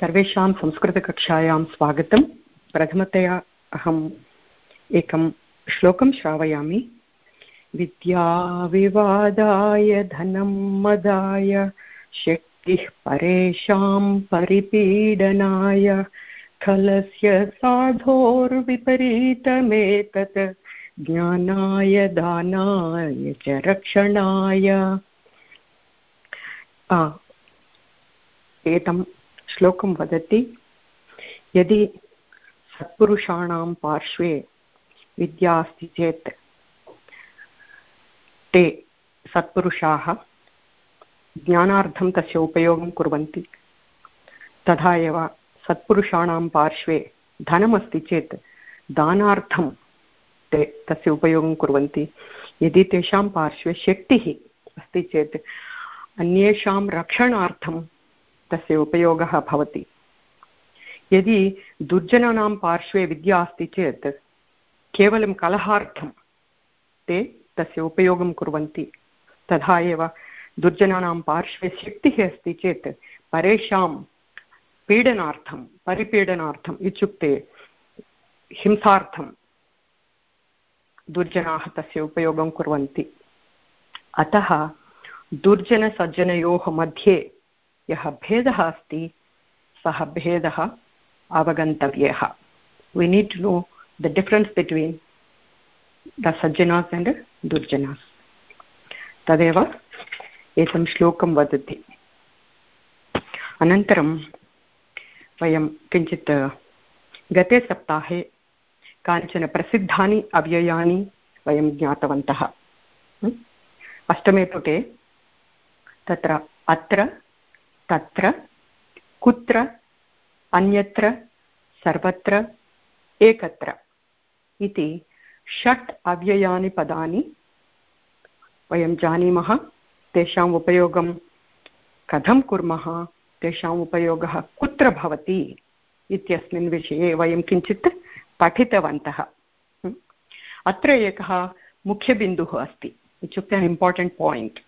सर्वेषां संस्कृतकक्षायां स्वागतं प्रथमतया अहम् एकं श्लोकं श्रावयामि। विद्याविवादाय धनं मदाय, शक्तिः परेषां परिपीडनाय खलस्य साधोर्विपरीतमेतत्, ज्ञानाय, दानाय च रक्षणाय। एतं श्लोकं वदति, यदि सत्पुरुषाणां पार्श्वे विद्या अस्ति चेत् ते सत्पुरुषाः ज्ञानार्थं तस्य उपयोगं कुर्वन्ति, तथा एव सत्पुरुषाणां पार्श्वे धनमस्ति चेत् दानार्थं ते तस्य उपयोगं कुर्वन्ति। यदि तेषां पार्श्वे शक्तिः अस्ति चेत् अन्येषां रक्षणार्थं तस्य उपयोगः भवति। यदि दुर्जनानां पार्श्वे विद्या अस्ति चेत् केवलं कलहार्थं ते तस्य उपयोगं कुर्वन्ति। तथा एव दुर्जनानां पार्श्वे शक्तिः अस्ति चेत् परेषां पीडनार्थं, परिपीडनार्थम् इत्युक्ते हिंसार्थं दुर्जनाः तस्य उपयोगं कुर्वन्ति। अतः दुर्जनसज्जनयोः मध्ये यः भेदः अस्ति, सः भेदः अवगन्तव्यः। We need to know the difference between the सज्जनास् and दुर्जनास् तदेव एतं श्लोकं वदति। अनन्तरं वयं किञ्चित् गते सप्ताहे कानिचन प्रसिद्धानि अव्ययानि वयं ज्ञातवन्तः। अष्टमे पुटे तत्र अत्र तत्र, कुत्र, अन्यत्र, सर्वत्र, एकत्र इति षट् अव्ययानि पदानि वयं जानीमः। तेषाम् उपयोगं कथं कुर्मः, तेषाम् उपयोगः कुत्र भवति इत्यस्मिन् विषये वयं किञ्चित् पठितवन्तः। अत्र एकः मुख्यबिन्दुः अस्ति। इत्युक्ते इम्पार्टेण्ट् पायिण्ट्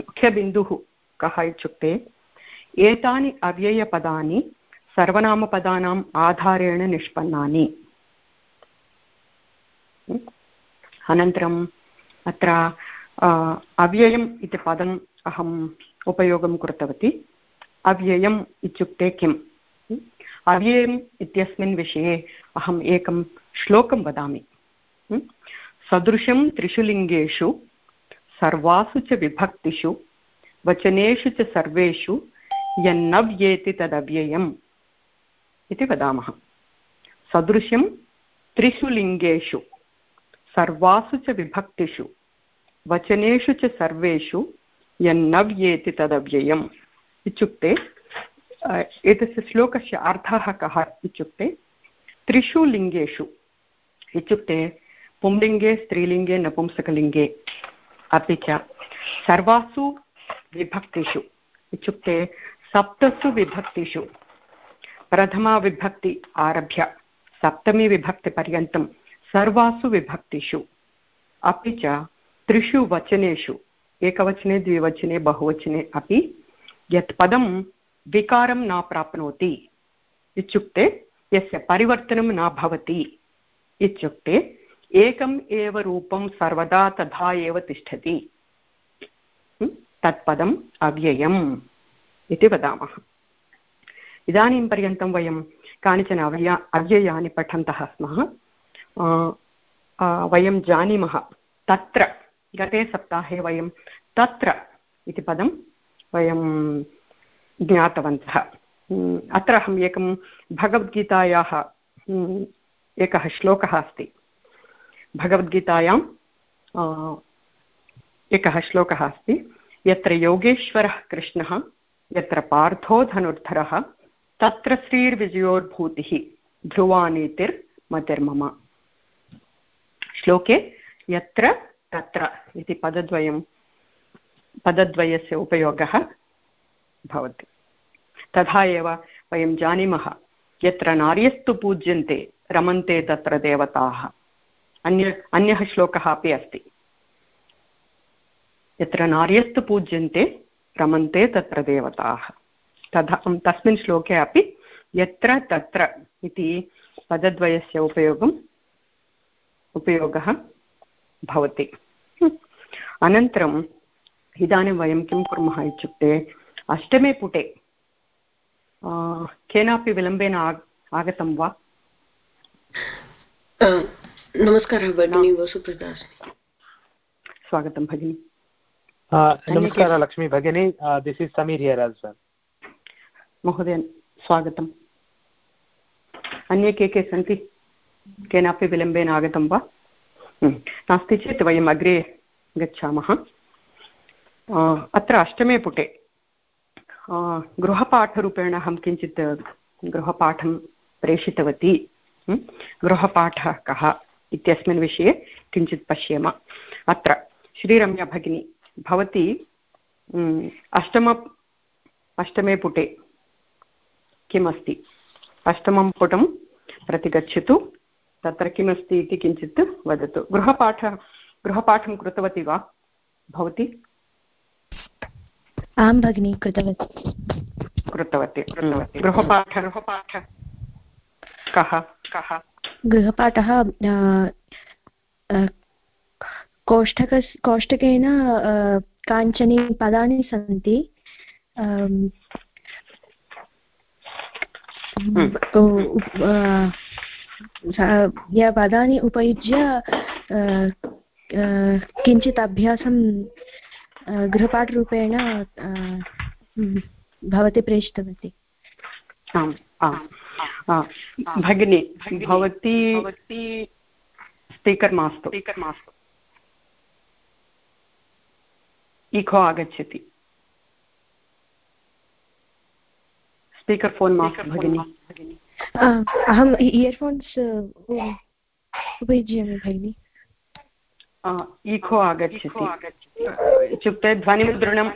मुख्यबिन्दुः कः इत्युक्ते, एतानि अव्ययपदानि सर्वनामपदानाम् आधारेण निष्पन्नानि। अनन्तरम् अत्र अव्ययम् इति पदम् अहम् उपयोगं कृतवती। अव्ययम् इत्युक्ते किम्? अव्ययम् इत्यस्मिन् विषये अहम् एकं श्लोकं वदामि। सदृशं त्रिषु लिङ्गेषु, सर्वासु च विभक्तिषु वचनेषु च सर्वेषु यन्नव्येति तदव्ययम् इति वदामः। सदृशं त्रिषु लिङ्गेषु, सर्वासु च विभक्तिषु, वचनेषु च सर्वेषु यन्नव्येति तदव्ययम् इत्युक्ते एतस्य श्लोकस्य अर्थः कः इत्युक्ते, त्रिषु लिङ्गेषु इत्युक्ते पुंलिङ्गे, स्त्रीलिङ्गे, नपुंसकलिङ्गे अपि च सर्वासु विभक्तिषु। इत्युक्ते सप्तसु विभक्तिषु। प्रथमाविभक्ति आरभ्य सप्तमीविभक्तिपर्यन्तं सर्वासु विभक्तिषु। अपि च त्रिषु वचनेषु, एकवचने, द्विवचने, बहुवचने अपि यत् पदं विकारं न प्राप्नोति। इत्युक्ते यस्य परिवर्तनं न भवति। इत्युक्ते एकम् एव रूपं सर्वदा तथा एव तिष्ठति। तत्पदम् अव्ययम् इति वदामः। इदानीं पर्यन्तं वयं कानिचन अव्यया, अव्ययानि पठन्तः स्मः। वयं जानीमः तत्र, गते सप्ताहे वयं तत्र इति पदं वयं ज्ञातवन्तः। अत्र अहम् एकं भगवद्गीतायाः एकः श्लोकः अस्ति। भगवद्गीतायां एकः श्लोकः अस्ति। यत्र योगेश्वरः कृष्णः, यत्र पार्थो धनुर्धरः, तत्र श्रीर्विजयोर्भूतिः ध्रुवानीतिर्मतिर्मम श्लोके यत्र तत्र इति पदद्वयं, पदद्वयस्य उपयोगः भवति। तथा एव वयं जानीमः, यत्र नार्यस्तु पूज्यन्ते, रमन्ते तत्र देवताः। अन्य, अन्यः श्लोकः अपि अस्ति। यत्र नार्यस्तु पूज्यन्ते रमन्ते तत्र देवताः तथा तस्मिन् श्लोके अपि यत्र तत्र इति पदद्वयस्य उपयोगम् उपयोगः भवति। अनन्तरम् इदानीं वयं किं कुर्मः इत्युक्ते अष्टमे पुटे केनापि विलम्बेन आगतं वा? नमस्कारः भगिनी वसुप्रदा स्वागतं भगिनी। नमस्कारः लक्ष्मी भगिनी this is Sameer here all महोदय स्वागतम् अन्ये के के सन्ति केनापि विलम्बेन आगतं वा नास्ति चेत् वयम् अग्रे गच्छामः अत्र अष्टमे पुटे गृहपाठरूपेण अहं किञ्चित् गृहपाठं प्रेषितवती गृहपाठः कः इत्यस्मिन् विषये किञ्चित् पश्येम अत्र श्रीरम्या भगिनी भवती अष्टम अष्टमे पुटे किमस्ति? अष्टमं पुटं प्रति गच्छतु तत्र किमस्ति इति किञ्चित् वदतु। गृहपाठ गृहपाठं कृतवती वा भवती? आं भगिनि कृतवती। कृतवती कृतवती। गृहपाठ गृहपाठ। कः? कः? गृहपाठः कोष्ठकस् कोष्ठकेन काञ्चनि पदानि सन्ति। या पदानि उपयुज्य किञ्चित् अभ्यासं गृहपाठरूपेण भवती प्रेषितवती। आम् आम्। भगिनी भवती स्पीकर् मास्तु। स्पीकर् मास्तु। इको आगच्छति स्पीकर् फोन् मास्तु भगिनि अहम् इयर्फोन्स् उपयुज्यामि भगिनि इको आगच्छति इत्युक्ते ध्वनिमुद्रणम्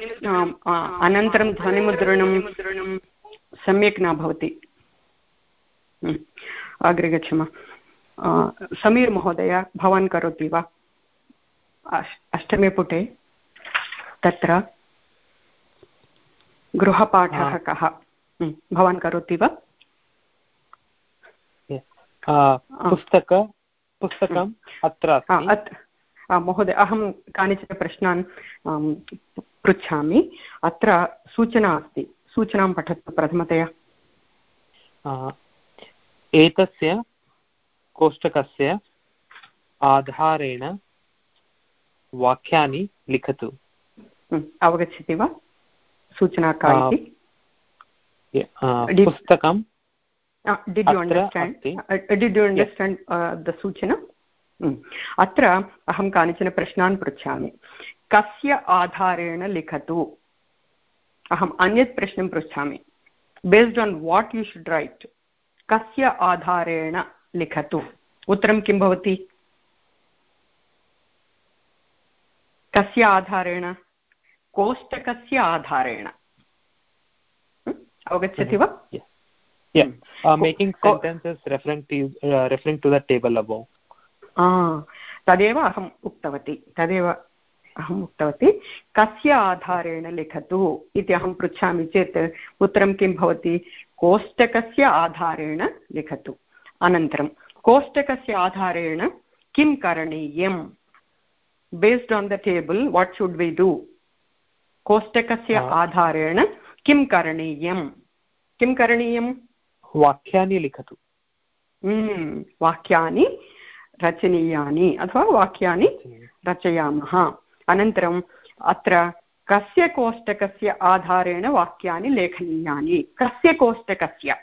अनन्तरं ध्वनिमुद्रणं सम्यक् न भवति अग्रे गच्छामः समीर् महोदय भवान् करोति वा अष्टमे पुटे तत्र गृहपाठः कः भवान् करोति वा? पुस्तक पुस्तकम् अत्र महोदय अहं कानिचन प्रश्नान् पृच्छामि। अत्र सूचना अस्ति। सूचनां पठतु प्रथमतया। एतस्य कोष्टकस्य आधारेण वाक्यानि लिखतु। अवगच्छति वा? सूचना का इति पुस्तकं did you understand did you understand the सूचना अत्र अहं कानिचन प्रश्नान् पृच्छामि कस्य आधारेण लिखतु अहम् अन्यत् प्रश्नं पृच्छामि based on what you should write कस्य आधारेण लिखतु उत्तरं किं भवति कस्य आधारेण कोष्टकस्य आधारेण। अवगच्छति वा? तदेव अहम् उक्तवती तदेव अहम् उक्तवती कस्य आधारेण लिखतु इति अहं पृच्छामि चेत् उत्तरं किं भवति कोष्टकस्य आधारेण लिखतु अनन्तरं कोष्टकस्य आधारेण किं करणीयं based on the table what should we do कोष्टकस्य आधारेण किं करणीयं किं करणीयं वाक्यानि लिखतु। हम्म, वाक्यानि रचनीयानि अथवा वाक्यानि रचयामः। अनन्तरम् अत्र कस्य कोष्टकस्य आधारेण वाक्यानि लेखनीयानि? कस्य कोष्टकस्य?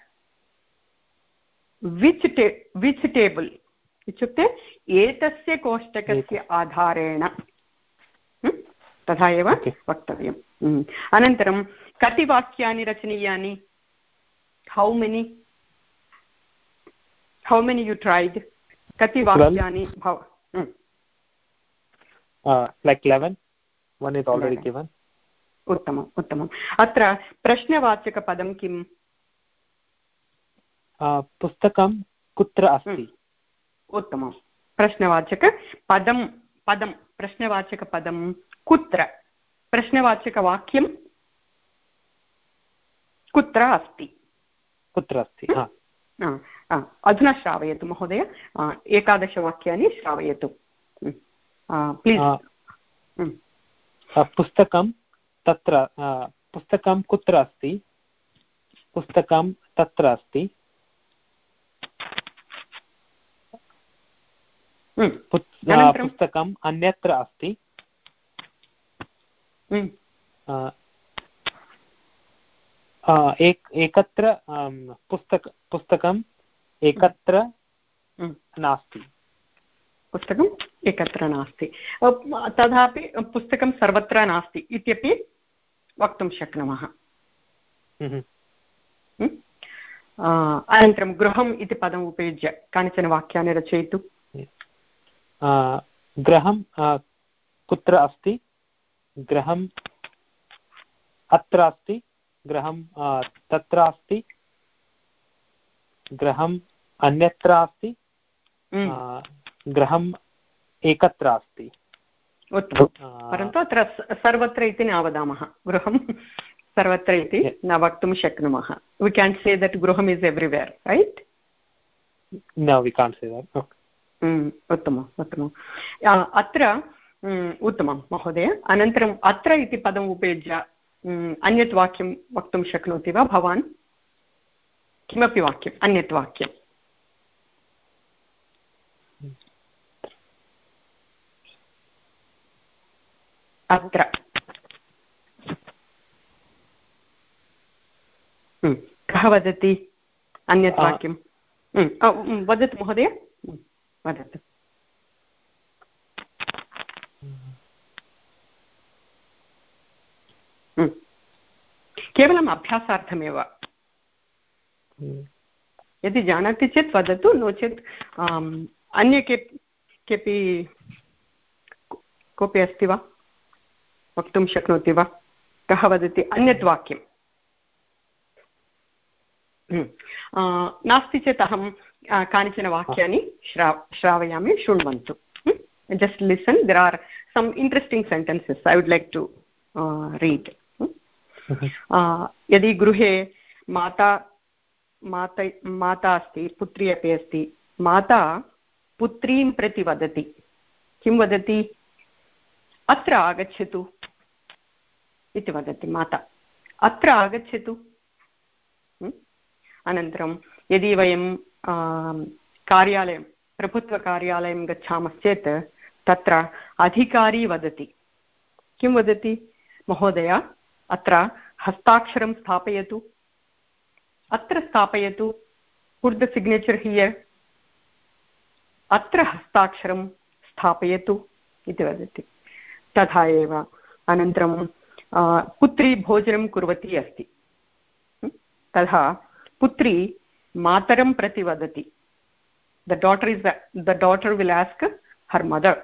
विच् टे विच् टेबल् इत्युक्ते एतस्य कोष्टकस्य आधारेण। तथा एव वक्तव्यम्। अनन्तरं कति वाक्यानि रचनीयानि? How many how many you tried कति वाक्यानि भव लैक् लेवेन् already given. उत्तमम् उत्तमम्। अत्र प्रश्नवाचकपदं किम्? पुस्तकं कुत्र अस्ति? उत्तमं प्रश्नवाचकपदं पदं प्रश्नवाचकपदं कुत्र? प्रश्नवाचकवाक्यं कुत्र अस्ति? कुत्र अस्ति? अधुना श्रावयतु महोदय। एकादशवाक्यानि श्रावयतु। प्लीस् पुस्तकं तत्र पुस्तकं कुत्र अस्ति? पुस्तकं तत्र अस्ति। पुस्तकम् अन्यत्र अस्ति। एक एकत्र पुस्तक पुस्तकम् एकत्र नास्ति। पुस्तकम् एकत्र नास्ति। तथापि पुस्तकं सर्वत्र नास्ति इत्यपि वक्तुं शक्नुमः। अनन्तरं गृहम् इति पदम् उपयुज्य कानिचन वाक्यानि रचयतु गृहं कुत्र अस्ति? गृहम् अत्र अस्ति गृहं तत्र अस्ति गृहम् अन्यत्र अस्ति। गृहम् एकत्र अस्ति परन्तु अत्र सर्वत्र इति न वदामः। गृहं सर्वत्र इति न वक्तुं शक्नुमः। वि केन् से दट् गृहम् इस् एव्रिवेर् रैट् न वि कान् से उत्तमम् उत्तमम्। अत्र उत्तमं महोदय. अनन्तरम् अत्र इति पदम् उपयुज्य अन्यत् वाक्यं वक्तुं शक्नोति वा भवान्? किमपि वाक्यम् अन्यत् वाक्यम्? अत्र. कः वदति? अन्यत् वाक्यं वदतु महोदय. वदतु. केवलम् अभ्यासार्थमेव। यदि जानाति चेत् वदतु नो चेत् अन्य के केपि कोऽपि अस्ति वा? वक्तुं शक्नोति वा? कः वदति? अन्यत् वाक्यं नास्ति चेत् अहं कानिचन वाक्यानि श्रा श्रावयामि शृण्वन्तु just listen there are some interesting sentences I would like to read यदि गृहे माता माता माता अस्ति, पुत्री अपि अस्ति, माता पुत्रीं प्रति वदति। किं वदति? अत्र आगच्छतु इति वदति माता। अत्र आगच्छतु। अनन्तरं यदि वयं कार्यालयं, प्रभुत्वकार्यालयं गच्छामश्चेत् तत्र अधिकारी वदति। किं वदति? महोदय? अत्र हस्ताक्षरं स्थापयतु। अत्र स्थापयतु पुट् द सिग्नेचर् हियर् अत्र हस्ताक्षरं स्थापयतु इति वदति। तथा एव अनन्तरं पुत्री भोजनं कुर्वती अस्ति। तथा पुत्री मातरं प्रति वदति। The daughter is the daughter will ask her mother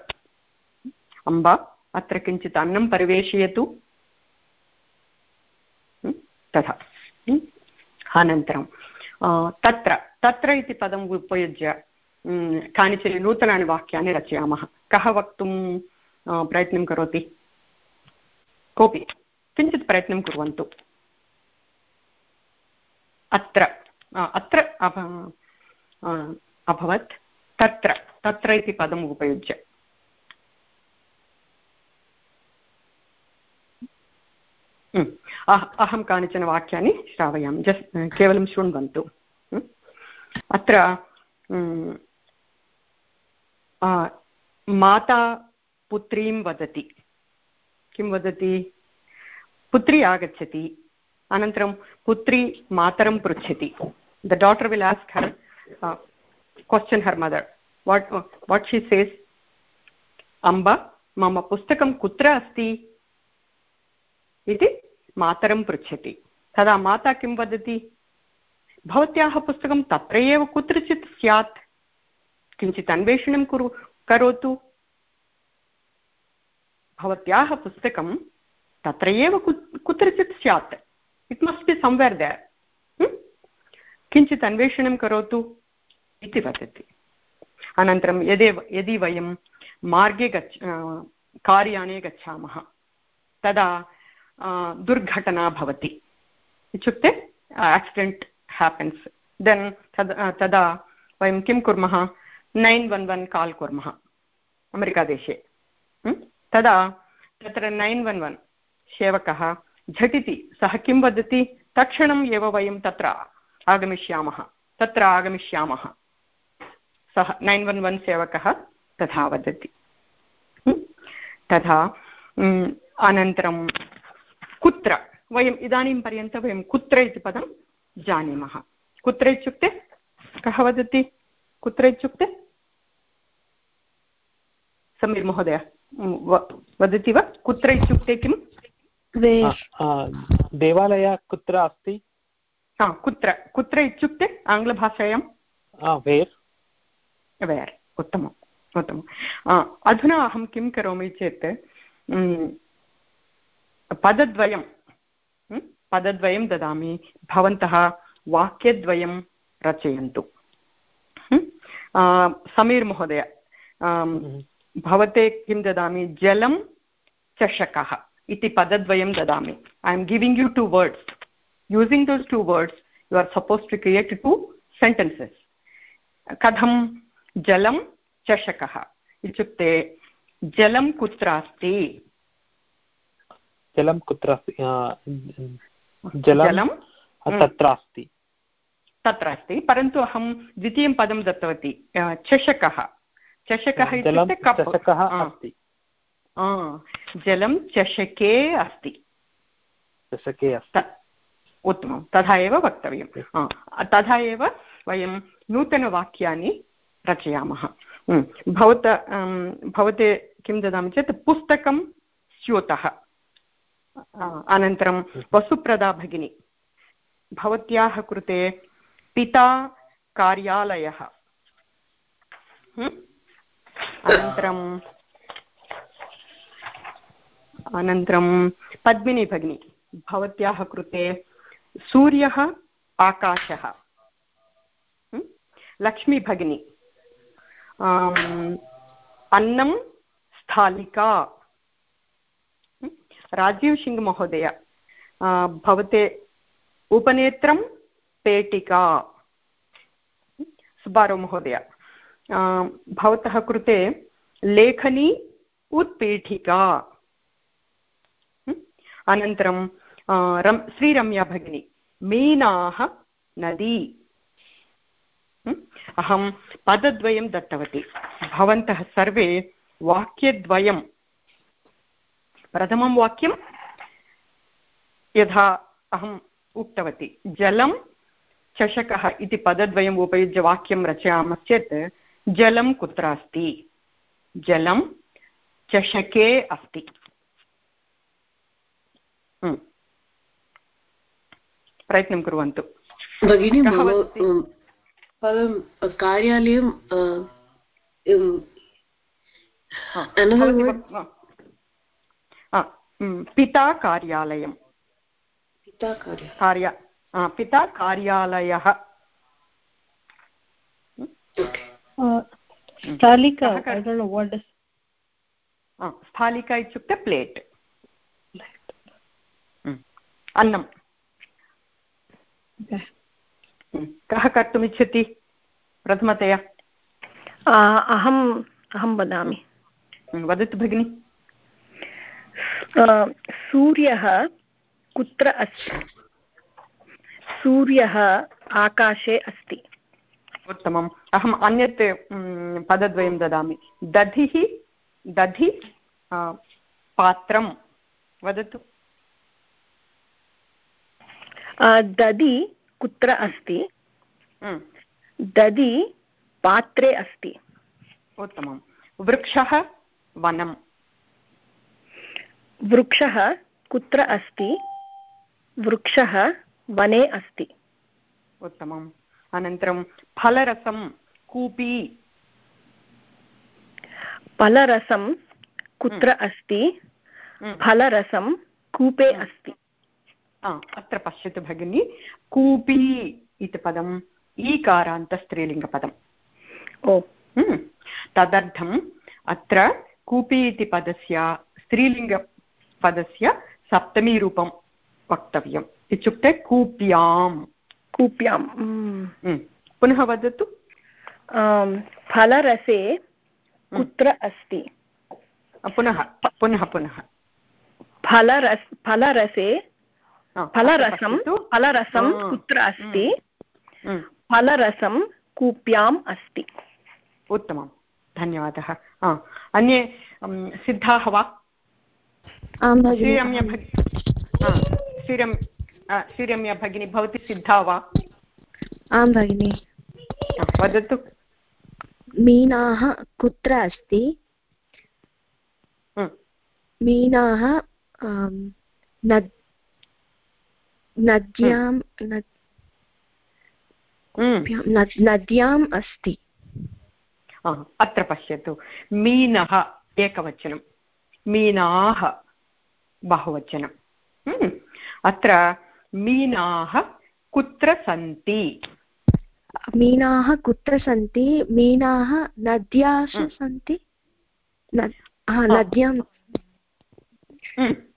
Amba, अत्र किञ्चित् अन्नं परिवेशयतु। तथा। अनन्तरं तत्र तत्र इति पदम् उपयुज्य कानिचन नूतनानि वाक्यानि रचयामः। कः वक्तुं प्रयत्नं करोति? कोऽपि। किञ्चित् प्रयत्नं कुर्वन्तु। अत्र अत्र अभवत्। तत्र तत्र इति पदम् उपयुज्य। अहं कानिचन वाक्यानि श्रावयामि। जस्ट् केवलं शृण्वन्तु। अत्र माता पुत्रीं वदति। किं वदति? पुत्री आगच्छति। अनन्तरं पुत्री मातरं पृच्छति। The daughter will ask her question her mother what what she says अम्ब, मम पुस्तकं कुत्र अस्ति? इति मातरं पृच्छति। तदा माता किं वदति? भवत्याः पुस्तकं तत्र एव कुत्रचित् स्यात्। किञ्चित् अन्वेषणं कुरु, करोतु। भवत्याः पुस्तकं तत्र एव कुत्रचित् स्यात्। It must be somewhere there किञ्चित् अन्वेषणं करोतु इति वदति। अनन्तरं यदि यदि वयं मार्गे गच्छ कार्याने गच्छामः, तदा दुर्घटना भवति इत्युक्ते आक्सिडेण्ट् हेपन्स् देन् तद् तदा वयं किं कुर्मः नैन् वन् वन् काल् कुर्मः अमेरिकादेशे तदा तत्र नैन् वन् वन् सेवकः झटिति सः किं वदति तत्क्षणम् एव वयं तत्र आगमिष्यामः तत्र आगमिष्यामः सः नैन् वन् वन् सेवकः तथा वदति तथा अनन्तरं कुत्र वयम् इदानीं पर्यन्तं वयं कुत्र इति पदं जानीमः। कुत्र इत्युक्ते? कः वदति? कुत्र इत्युक्ते? समीर् महोदय वदति वा? कुत्र इत्युक्ते किम्? देवालयः कुत्र अस्ति? कुत्र। कुत्र इत्युक्ते? आङ्ग्लभाषायां? वेर्। वेर्। उत्तमम्। उत्तमम्। अधुना अहं किं करोमि चेत् पदद्वयं पदद्वयं ददामि। भवन्तः वाक्यद्वयं रचयन्तु। समीर् महोदय भवते किं ददामि? जलं चषकः इति पदद्वयं ददामि। I am giving you two words using those two words you are suppose to create two sentences कथं? जलं चषकः। इत्युक्ते जलं कुत्र अस्ति जलं कुत्र जलं तत्र अस्ति। तत्र अस्ति परन्तु अहं द्वितीयं पदं दत्तवती चषकः। चषकः इत्युक्ते कप् अस्ति। जलं चषके अस्ति। चषके अस्ति। उत्तमं तथा एव वक्तव्यं। तथा एव वयं नूतनवाक्यानि रचयामः। भवत भवते किं ददामि चेत् पुस्तकं स्यूतः। अनन्तरं वसुप्रदा भगिनी। भवत्याः कृते पिता कार्यालयः। अनन्तरं अनन्तरं पद्मिनी भगिनी। भवत्याः कृते सूर्यः आकाशः। लक्ष्मी भगिनी। अन्नं स्थालिका। राजीव् सिङ्ग् महोदय भवते उपनेत्रं पेटिका। सुब्बाराव् महोदय भवतः कृते लेखनी उत्पीठिका। अनन्तरं रम्, श्रीरम्या भगिनी, मीनाः नदी। अहं पदद्वयं दत्तवती। भवन्तः सर्वे वाक्यद्वयं प्रथमं वाक्यं यथा अहम् उक्तवती जलं चषकः इति पदद्वयम् उपयुज्य वाक्यं रचयामश्चेत् जलं कुत्र अस्ति? जलं चषके अस्ति। प्रयत्नं कुर्वन्तु। भगिनी कार्यालयं पिता कार्यालयं पिता कार्य पिता कार्यालयः स्थालिका स्थालिका इत्युक्ते प्लेट् अन्नं कः कर्तुमिच्छति प्रथमतया अहम् अहं वदामि वदतु भगिनि सूर्यः कुत्र अस्ति? सूर्यः आकाशे अस्ति। उत्तमम्। अहम् अन्यत् पदद्वयं ददामि। दधिः दधि पात्रं वदतु। दधि कुत्र अस्ति? दधि पात्रे अस्ति। उत्तमं वृक्षः वनं वृक्षः कुत्र अस्ति? वृक्षः वने अस्ति। उत्तमम्। अनन्तरं फलरसं कूपी। फलरसं कुत्र अस्ति? फलरसं कूपे अस्ति। अत्र पश्यतु भगिनि। कूपी इति पदम् ईकारान्तस्त्रीलिङ्गपदम्। ओ। तदर्थम् अत्र कूपी इति पदस्य स्त्रीलिङ्गपदस्य सप्तमीरूपं वक्तव्यं इत्युक्ते कूप्यां कूप्यां पुनः वदतु। फलरसे कुत्र अस्ति? पुनः पुनः पुनः। फलरस फलरसे फलरसं फलरसं कुत्र अस्ति? फलरसं कूप्याम् अस्ति। उत्तमं धन्यवादः। अन्ये सिद्धाः वा? श्रीरम्य श्रीरम् श्रीरम्या भगिनी भवती सिद्धा वा? आं भगिनि। वदतु। मीनाः कुत्र अस्ति? मीनाः नद्यां नद्याम् अस्ति। अत्र पश्यतु। मीनः एकवचनं। मीनाः बहुवचनं. अत्र मीनाः कुत्र सन्ति? मीनाः कुत्र सन्ति? मीनाः नद्यासु सन्ति? नद्यां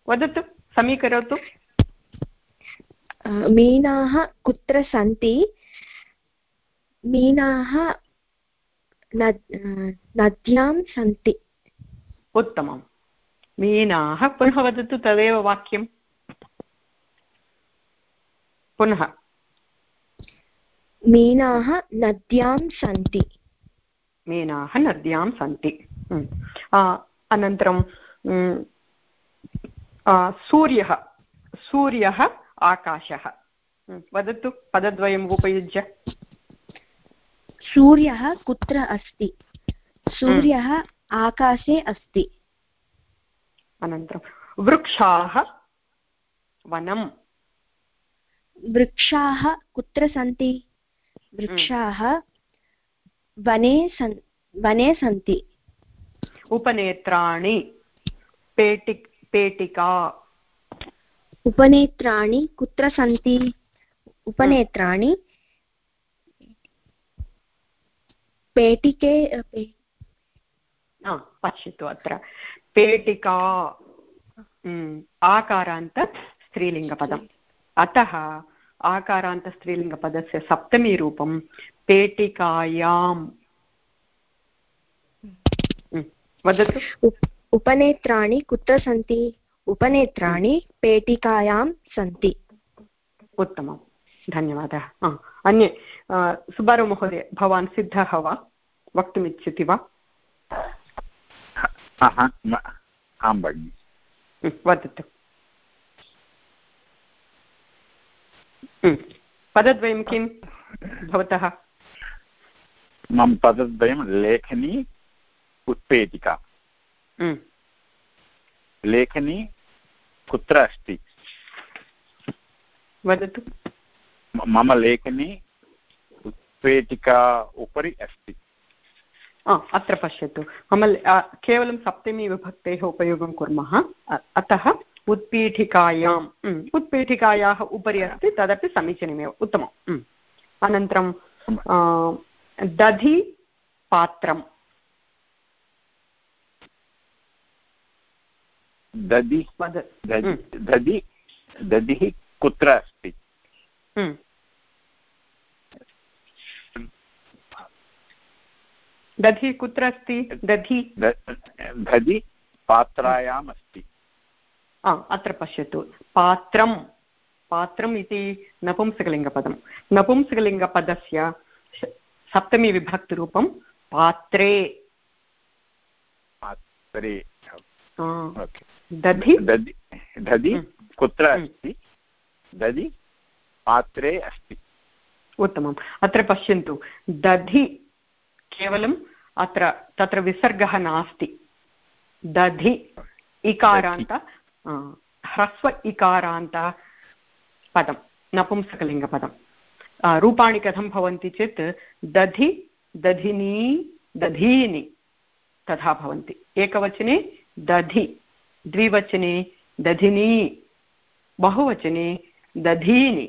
वदतु समीकरोतु. मीनाः कुत्र सन्ति? मीनाः नद्यां सन्ति। उत्तमं मीनाः पुनः वदतु तदेव वाक्यं पुनः। मीनाः नद्यां सन्ति। मीनाः नद्यां सन्ति। अनन्तरं सूर्यः। सूर्यः आकाशः। वदतु पदद्वयम् उपयुज्य। सूर्यः कुत्र अस्ति? सूर्यः आकाशे अस्ति। अनन्तरं वृक्षाः वनं। वृक्षाः कुत्र सन्ति? वृक्षाः वने सन् वने सन्ति। उपनेत्राणि पेटि पेटिका। उपनेत्राणि कुत्र सन्ति? उपनेत्राणि पेटिके पश्यतु अत्र। पेटिका आकारान्त स्त्रीलिङ्गपदम् अतः आकारान्तस्त्रीलिङ्गपदस्य सप्तमीरूपं पेटिकायाम्। वदतु। उपनेत्राणि कुत्र सन्ति? उपनेत्राणि पेटिकायां सन्ति। उत्तमं धन्यवादः। अन्ये सुब्बाराव महोदय भवान् सिद्धः वा? वक्तुमिच्छति वा? आं भगिनि वदतु पदद्वयं किं भवतः मम पदद्वयं लेखनी उत्पेटिका लेखनी कुत्र अस्ति वदतु मम लेखनी उत्पेटिका उपरि अस्ति अत्र पश्यतु। मम केवलं सप्तमी विभक्तेः उपयोगं कुर्मः। अतः उत्पीठिकायाम् उत्पीठिकायाः उपरि अस्ति तदपि समीचीनमेव उत्तमम् अनन्तरं दधि पात्रं दधि दधि दधिः कुत्र अस्ति? दधि कुत्र अस्ति दधि दधि पात्रायाम् अस्ति अत्र पश्यतु। पात्रं पात्रम् इति नपुंसकलिङ्गपदं नपुंसकलिङ्गपदस्य सप्तमी विभक्तिरूपं पात्रे। पात्रे। दधि? दधि कुत्र अस्ति? दधि पात्रे अस्ति। उत्तमम्। अत्र पश्यन्तु। दधि केवलम् अत्र तत्र विसर्गः नास्ति। दधि इकारान्त ह्रस्व इकारान्त पदं नपुंसकलिङ्गपदं। रूपाणि कथं भवन्ति चेत् दधि दधिनी दधीनि तथा भवन्ति। एकवचने दधि द्विवचने दधिनी बहुवचने दधीनि।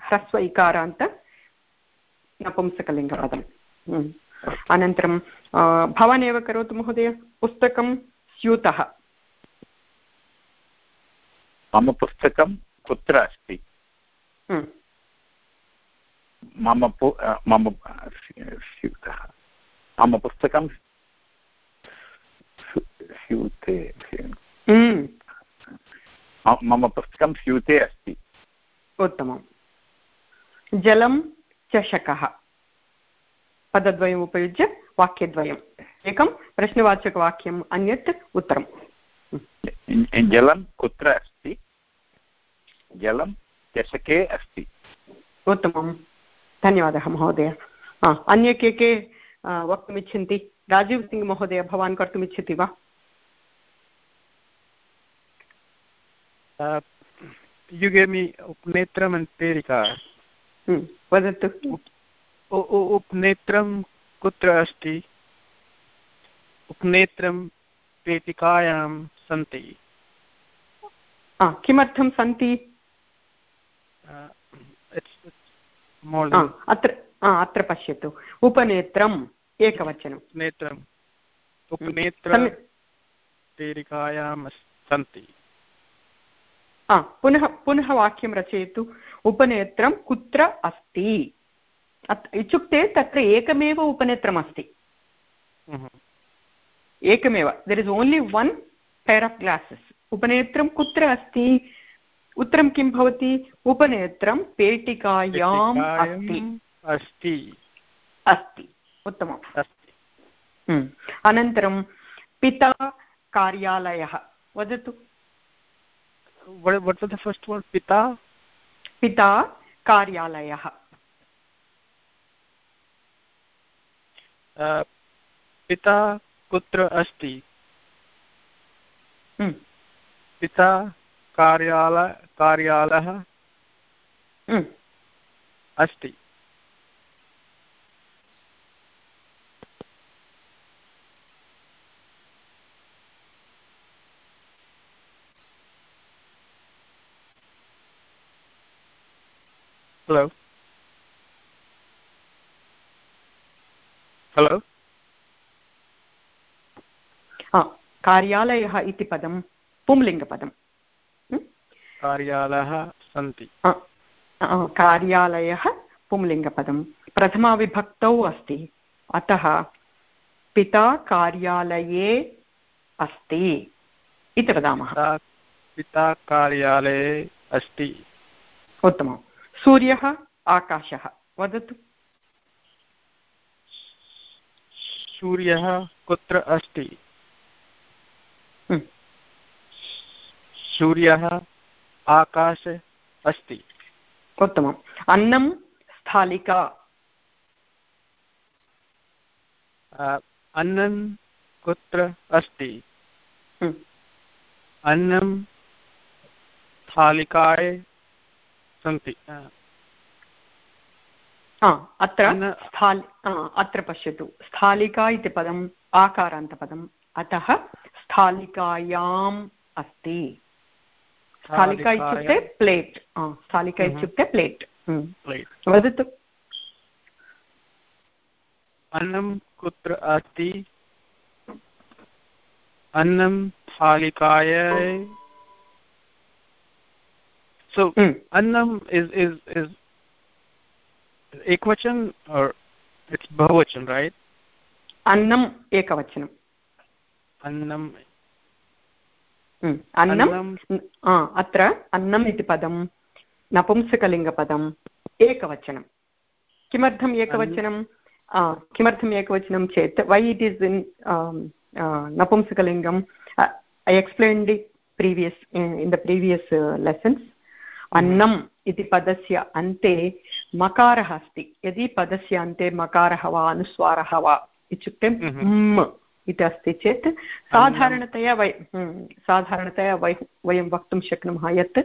ह्रस्व इकारान्त नपुंसकलिङ्गपदम् अनन्तरं भवान् एव करोतु महोदय पुस्तकं स्यूतः। मम पुस्तकं कुत्र अस्ति? मम पु मम स्यूतः। मम पुस्तकं स्यूते मम पुस्तकं स्यूते अस्ति। उत्तमं। जलं चषकः। पदद्वयम् उपयुज्य वाक्यद्वयम्। एकं प्रश्नवाचकवाक्यम् अन्यत् उत्तरम्। जलं कुत्र अस्ति? जलं चषके अस्ति। उत्तमं धन्यवादः महोदय। अन्ये के के वक्तुमिच्छन्ति? राजीव् सिङ्ग् महोदय भवान् कर्तुमिच्छति वा? you gave me upnetram and perika वदतु। उपनेत्रं कुत्र अस्ति? उपनेत्रं पेटिकायां सन्ति। किमर्थं सन्ति? अत्र अत्र पश्यतु। उपनेत्रम् एकवचनं। नेत्रम् उपनेत्र पेटिकायां सन्ति। पुनः पुनः वाक्यं रचयतु। उपनेत्रं कुत्र अस्ति? इत्युक्ते तत्र एकमेव उपनेत्रम् अस्ति एकमेव। There is only one pair of glasses उपनेत्रं कुत्र अस्ति? उत्तरं किं भवति? उपनेत्रं पेटिकायाम् अस्ति। अस्ति। अस्ति। उत्तमम्। अस्ति। अनन्तरं पिता कार्यालयः। वदतु। Pita pita कार्यालयः। पिता कुत्र अस्ति? पिता कार्याल कार्यालयः अस्ति। Hello? Hello? कार्यालयः इति पदं पुंलिङ्गपदं. कार्यालयः सन्ति. कार्यालयः पुंलिङ्गपदं प्रथमाविभक्तौ अस्ति अतः पिता कार्यालये अस्ति इति वदामः पिता कार्यालये अस्ति उत्तमम् सूर्यः आकाशः वदतु सूर्यः कुत्र अस्ति? हम्म। सूर्यः आकाशे अस्ति। उत्तमम्। अन्नं स्थालिका। अन्नं कुत्र अस्ति? हम्म। अन्नं स्थालिकाय सन्ति। अत्र स्थालि अत्र पश्यतु। स्थालिका इति पदम् आकारान्तपदम्। अतः स्थालिकायाम् अस्ति। स्थालिका इत्युक्ते प्लेट्। स्थालिका इत्युक्ते प्लेट्। वदतु। अन्नं कुत्र अस्ति? अन्नं स्थालिकाय। so mm. annam is is is ekvachan or it's bahuvachan right? Annam ekavachanam. Annam. अन्नम् अत्र अन्नम् इति पदं नपुंसकलिङ्गपदम् एकवचनं किमर्थम् एकवचनं किमर्थम् एकवचनं चेत् why it is in नपुंसकलिङ्गम् I explained previous in the previous lessons अन्नम् इति पदस्य अन्ते मकारः अस्ति। यदि पदस्य अन्ते मकारः वा अनुस्वारः वा इत्युक्ते म् इति अस्ति चेत् साधारणतया वय साधारणतया वय वयं वक्तुं शक्नुमः यत्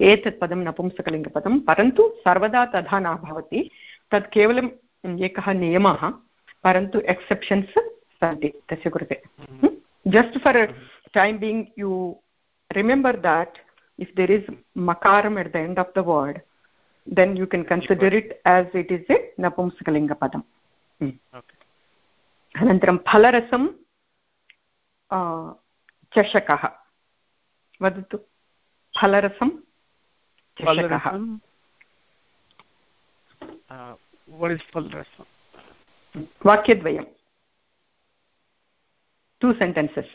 एतत् पदं नपुंसकलिङ्गपदं परन्तु सर्वदा तथा न भवति। तत् केवलम् एकः नियमः परन्तु एक्सेप्शन्स् सन्ति तस्य कृते। Just for time being you remember that if there is makaram at the end of the word then you can consider it as it is a napumsakalinga padam अनन्तरं फलरसं चषकः वदतु फलरसं चषकः वाक्यद्वयं to sentences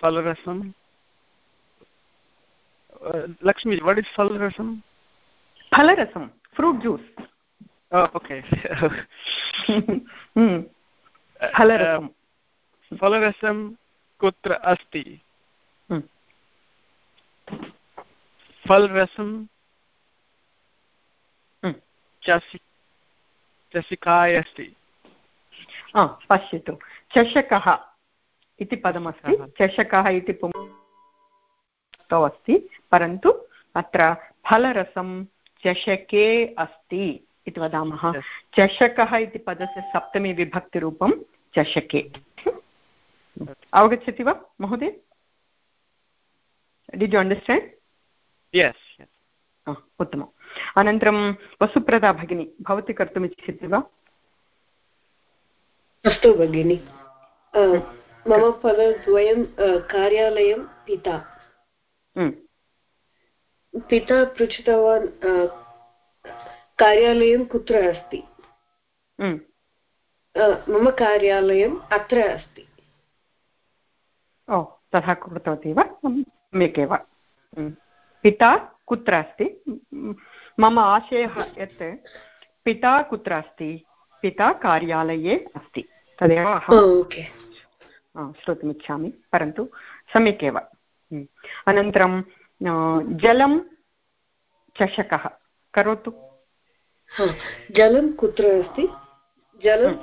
फलरसं Lakshmi what is फलरसं फलरसं fruit juice okay फलरसं फलरसं कुत्र अस्ति फलरसं चषिकाय अस्ति पश्यतु चषकः इति पदमस्ति चषकः इति पुंस्तौ अस्ति परन्तु अत्र फलरसं चषके अस्ति इति वदामः। चषकः। इति पदस्य सप्तमी विभक्तिरूपं चषके। अवगच्छति वा महोदय? डिड् यु अण्डर्स्टाण्ड् यस् उत्तमम्। अनन्तरं वसुप्रदा भगिनी भवती कर्तुमिच्छति वा? अस्तु भगिनि। मम पदद्वयं कार्यालयं पिता। पिता पृच्छितवान् कार्यालयं कुत्र अस्ति? मम कार्यालयम् अत्र अस्ति। ओ तथा कृतवती वा? सम्यक् एव। पिता कुत्र अस्ति? मम आशयः यत् पिता कुत्र अस्ति? पिता कार्यालये अस्ति। तदेव अहं श्रोतुमिच्छामि। परन्तु सम्यक् एव। अनन्तरं जलं चषकः। करोतु। जलं कुत्र अस्ति? जलं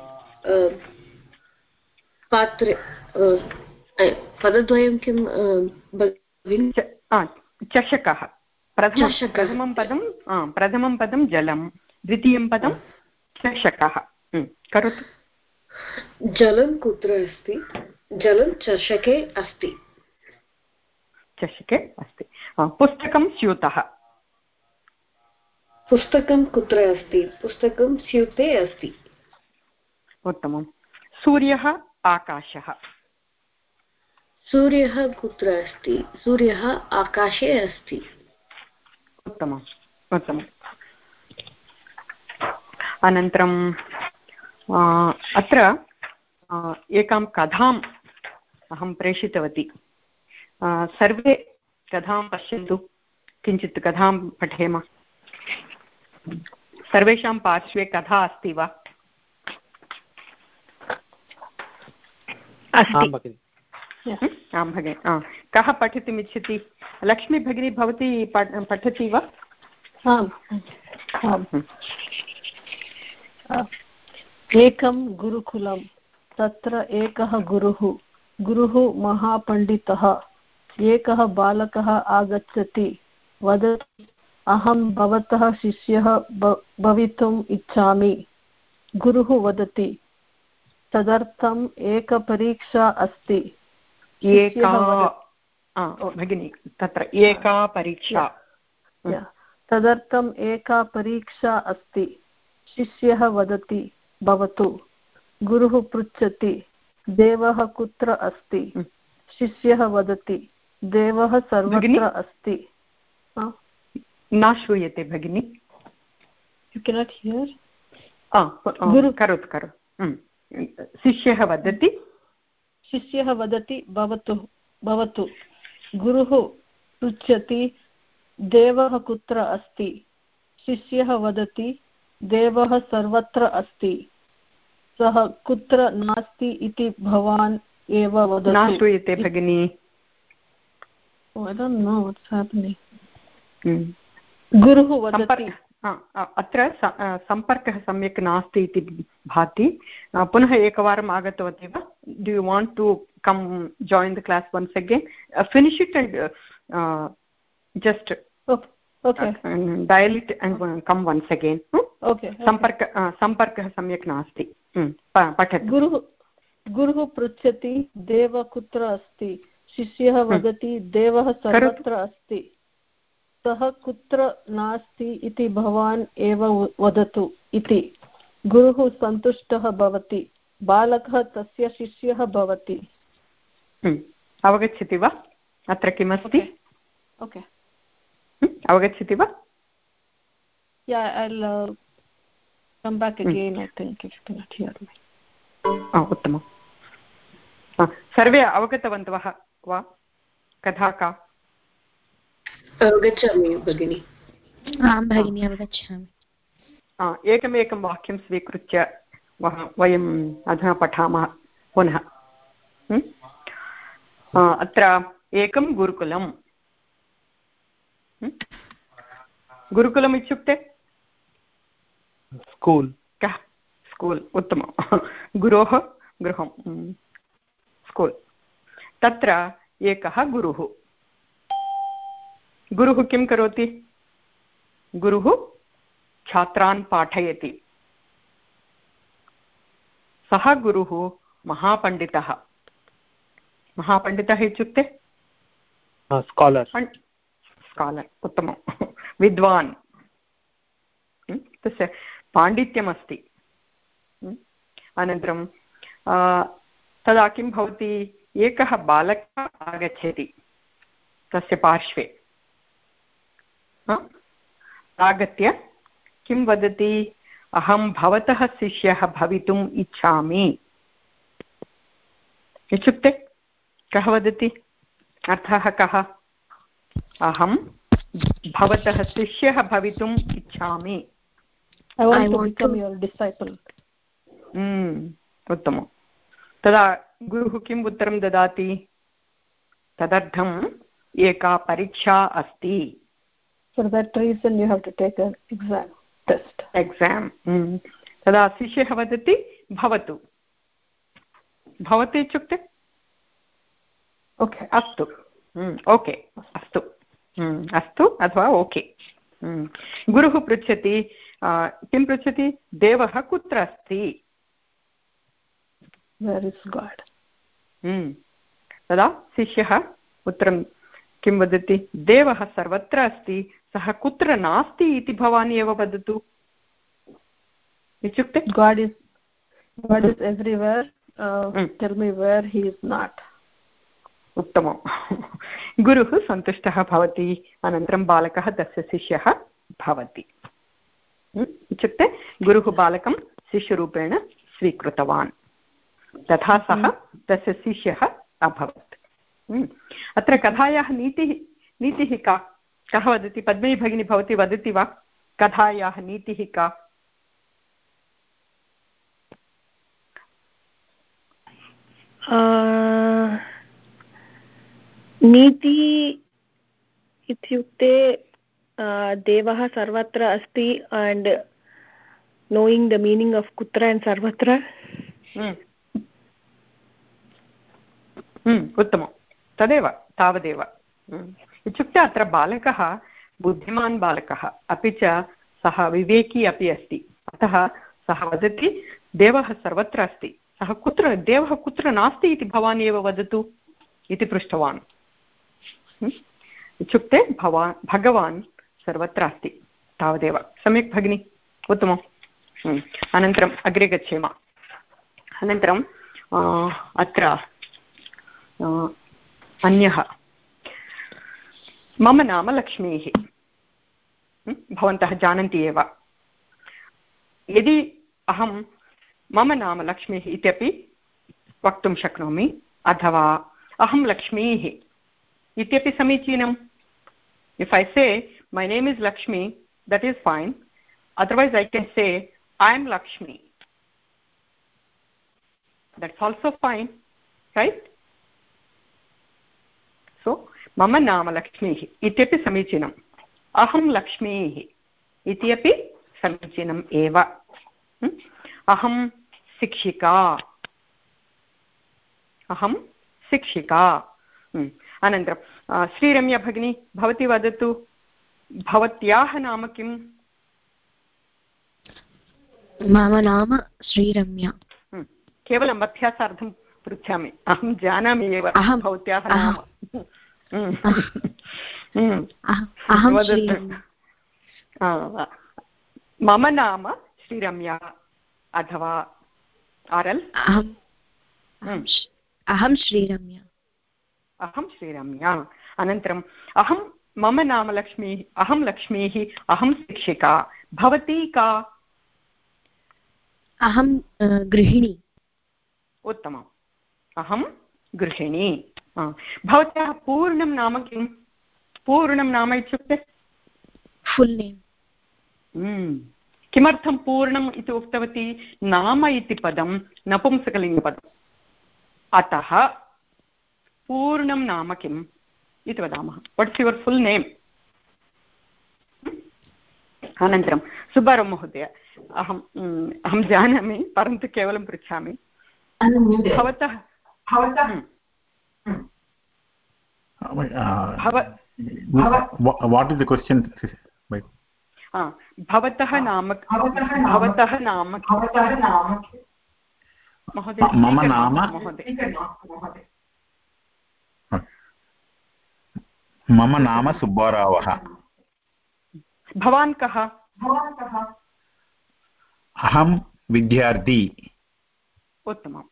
पात्रे पदद्वयं किं चषकः। प्रथमं पदं प्रथमं पदं जलं द्वितीयं पदं चषकः। करोतु। जलं कुत्र अस्ति? जलं चषके अस्ति। चषके अस्ति। पुस्तकं स्यूतः। पुस्तकं कुत्र अस्ति? पुस्तकं स्यूते अस्ति। उत्तमं सूर्यः आकाशः। सूर्यः कुत्र अस्ति? सूर्यः आकाशे अस्ति। उत्तमम्। उत्तमम्। अनन्तरं अत्र एकां कथाम् अहं प्रेषितवती। सर्वे कथां पश्यन्तु किञ्चित् कथां पठेम। सर्वेषां पार्श्वे कथा अस्ति वा? आं भगिनि। कः पठितुमिच्छति? लक्ष्मी भगिनी भवती पठति वा? आम्। एकं गुरुकुलं तत्र एकः गुरुः गुरुः महापण्डितः। एकः बालकः आगच्छति। वदति अहं भवतः शिष्यः भवितुम् इच्छामि। गुरुः वदति तदर्थम् एकपरीक्षा अस्ति। एका भगिनि तत्र एका परीक्षा। तदर्थम् एका परीक्षा अस्ति। शिष्यः वदति भवतु। गुरुः पृच्छति देवः कुत्र अस्ति? शिष्यः वदति देवः सर्वत्र अस्ति। न श्रूयते भगिनि। यु केनाट् हियर् करोतु करोतु। शिष्यः वदति। शिष्यः वदति भवतु भवतु। गुरुः पृच्छति देवः कुत्र अस्ति? शिष्यः वदति देवः सर्वत्र अस्ति। सः कुत्र नास्ति इति भवान् एव वदतु। श्रूयते भगिनि। गुरुः वदति अत्र सम्पर्कः सम्यक् नास्ति इति भाति. पुनः एकवारम् आगतवती वा? Do you want to come join the class once again finish it and just dial it and come once again सम्पर्क सम्पर्कः सम्यक् नास्ति. पठतु. गुरुः गुरुः पृच्छति देव कुत्र अस्ति? शिष्यः वदति देवः सर्वत्र अस्ति। सः कुत्र नास्ति इति भवान् एव वदतु इति। गुरुः सन्तुष्टः भवति। बालकः तस्य शिष्यः भवति। अवगच्छति वा? अत्र किमस्ति? ओके। अवगच्छति वा? उत्तमं सर्वे अवगतवन्तः वा? कथा का? अवगच्छामि भगिनि। आं भगिनि अवगच्छामि। एकमेकं वाक्यं स्वीकृत्य वयम् अधुना पठामः पुनः। अत्र एकं गुरुकुलं गुरुकुलम् इत्युक्ते? स्कूल्। कः? स्कूल् उत्तमं गुरोः गृहं स्कूल्। तत्र एकः गुरुः। गुरुः किं करोति? गुरुः छात्रान् पाठयति। सः गुरुः महापण्डितः। महापण्डितः इत्युक्ते? स्कालर् स्कालर् उत्तमं। विद्वान्। तस्य पाण्डित्यमस्ति। अनन्तरं तदा किं भवति? एकः बालकः आगच्छति तस्य पार्श्वे। आगत्य किं वदति? अहं भवतः शिष्यः भवितुम् इच्छामि। इत्युक्ते कः वदति? अर्थः कः? अहं भवतः शिष्यः भवितुम् इच्छामि। Hmm, उत्तमं तदा गुरुः किम् उत्तरं ददाति। तदर्थम् एका परीक्षा अस्ति। For that reason you have to take an exam test. Exam mm. तदा शिष्यः वदति भवतु। भवति इत्युक्ते? ओके अस्तु। ओके अस्तु। अस्तु अथवा ओके गुरुः पृच्छति किं पृच्छति? देवः कुत्र अस्ति? तदा शिष्यः उत्तरं किं वदति? देवः सर्वत्र अस्ति सः कुत्र नास्ति इति भवान् एव वदतु। इत्युक्ते God is God is everywhere tell me where he is not उत्तमं गुरुः सन्तुष्टः भवति अनन्तरं बालकः तस्य शिष्यः भवति। इत्युक्ते गुरुः बालकं शिष्यरूपेण स्वीकृतवान्। तथा सः तस्य शिष्यः अभवत्। अत्र कथायाः नीतिः नीतिः का? कः वदति? पद्मिनी भगिनी भवती वदति वा? कथायाः नीतिः का? नीति इत्युक्ते देवः सर्वत्र अस्ति and knowing the meaning of कुत्र एण्ड् सर्वत्र। हम्म। हम्म, उत्तमं। तदेव, तावदेव। हम्म। इत्युक्ते अत्र बालकः, बुद्धिमान् बालकः, अपि च सः विवेकी अपि अस्ति। अतः सः वदति, देवः सर्वत्र अस्ति। सः कुत्र, देवः कुत्र नास्ति इति भवान् एव वदतु इति पृष्टवान्। इत्युक्ते भवान्, भगवान् सर्वत्र अस्ति, तावदेव। सम्यक् भगिनि? उत्तमम् अनन्तरम् अग्रे गच्छेम। अनन्तरम् अत्र अन्यः। मम नाम लक्ष्मीः। भवन्तः जानन्ति एव। यदि अहं मम नाम लक्ष्मीः इत्यपि वक्तुं शक्नोमि, अथवा अहं लक्ष्मीः इत्यपि समीचीनम्। If I say my name is Lakshmi that is fine otherwise I can say I am Lakshmi that's also fine right मम नाम लक्ष्मीः इत्यपि समीचीनम्। अहं लक्ष्मीः इति अपि समीचीनम् एव। अहं शिक्षिका। अहं शिक्षिका। अनन्तरं श्रीरम्या भगिनी भवती वदतु भवत्याः नाम किम्? मम नाम श्रीरम्या। केवलम् अभ्यासार्थं पृच्छामि। अहं जानामि एव भवत्याः नाम। मम नाम श्रीरम्या अथवा आरल्? अहं श्रीरम्या। अहं श्रीरम्या। अनन्तरम् अहं मम नाम लक्ष्मीः अहं लक्ष्मीः अहं शिक्षिका। भवती का? अहं गृहिणी। उत्तमम्। अहं गृहिणी। भवत्याः पूर्णं नाम किं पूर्णं नाम इत्युक्ते? Full name hmm. किमर्थं पूर्णम् इति उक्तवती? नाम इति पदं नपुंसकलिङ्गपदम्. अतः पूर्णं नाम किम् इति वदामः. वट्स् युवर् फुल् नेम् अनन्तरं सुब्बाराव महोदय अहम् अहं जानामि परन्तु केवलं पृच्छामि. भवतः भवतः वाट् इस् द क्वश्चन् भवतः नाम भवतः नाम मम नाम मम नाम सुब्बारावः। भवान् कः? अहं विद्यार्थी। उत्तमम्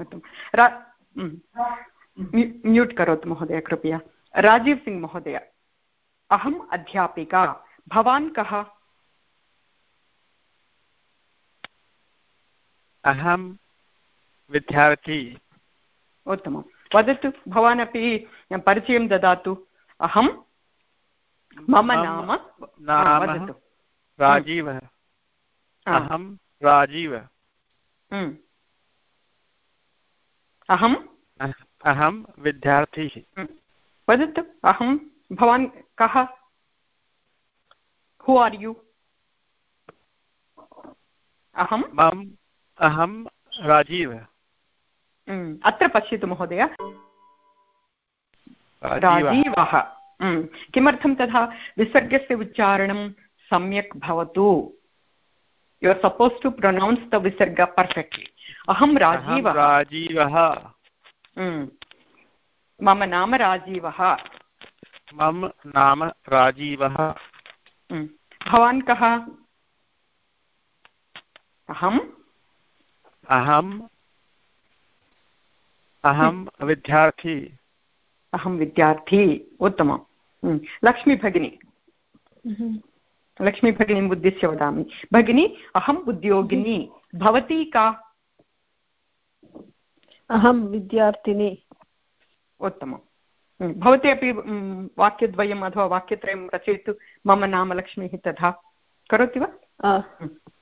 उत्तमं म्यूट् करोतु महोदय कृपया। राजीव् सिङ्ग् महोदय अहम् अध्यापिका। भवान् कः? अहं विद्यार्थी उत्तमं वदतु भवान् अपि परिचयं ददातु। अहं मम नाम वदतु। राजीवः। अहं राजीव। हम्म। अहम् अहं विद्यार्थी। वदतु अहं भवान् कः? हु आर् यु अहं? मम अहं राजीव। अत्र पश्यतु महोदय। राजीवः। किमर्थं तथा? विसर्गस्य उच्चारणं सम्यक् भवतु। You are suppose to pronounce the visarga perfectly अहं राजीवः। राजीवः। मम नाम राजीवः मम नाम राजीवः भवान् कः अहम् अहम् अहं विद्यार्थी अहं विद्यार्थी उत्तमं लक्ष्मी भगिनी लक्ष्मी भगिनीम् उद्दिश्य वदामि भगिनी अहम् उद्योगिनी भवती का अहं विद्यार्थिनी। उत्तमं भवती अपि वाक्यद्वयम् अथवा वाक्यत्रयं रचयतु। मम नाम लक्ष्मीः तथा। करोति वा?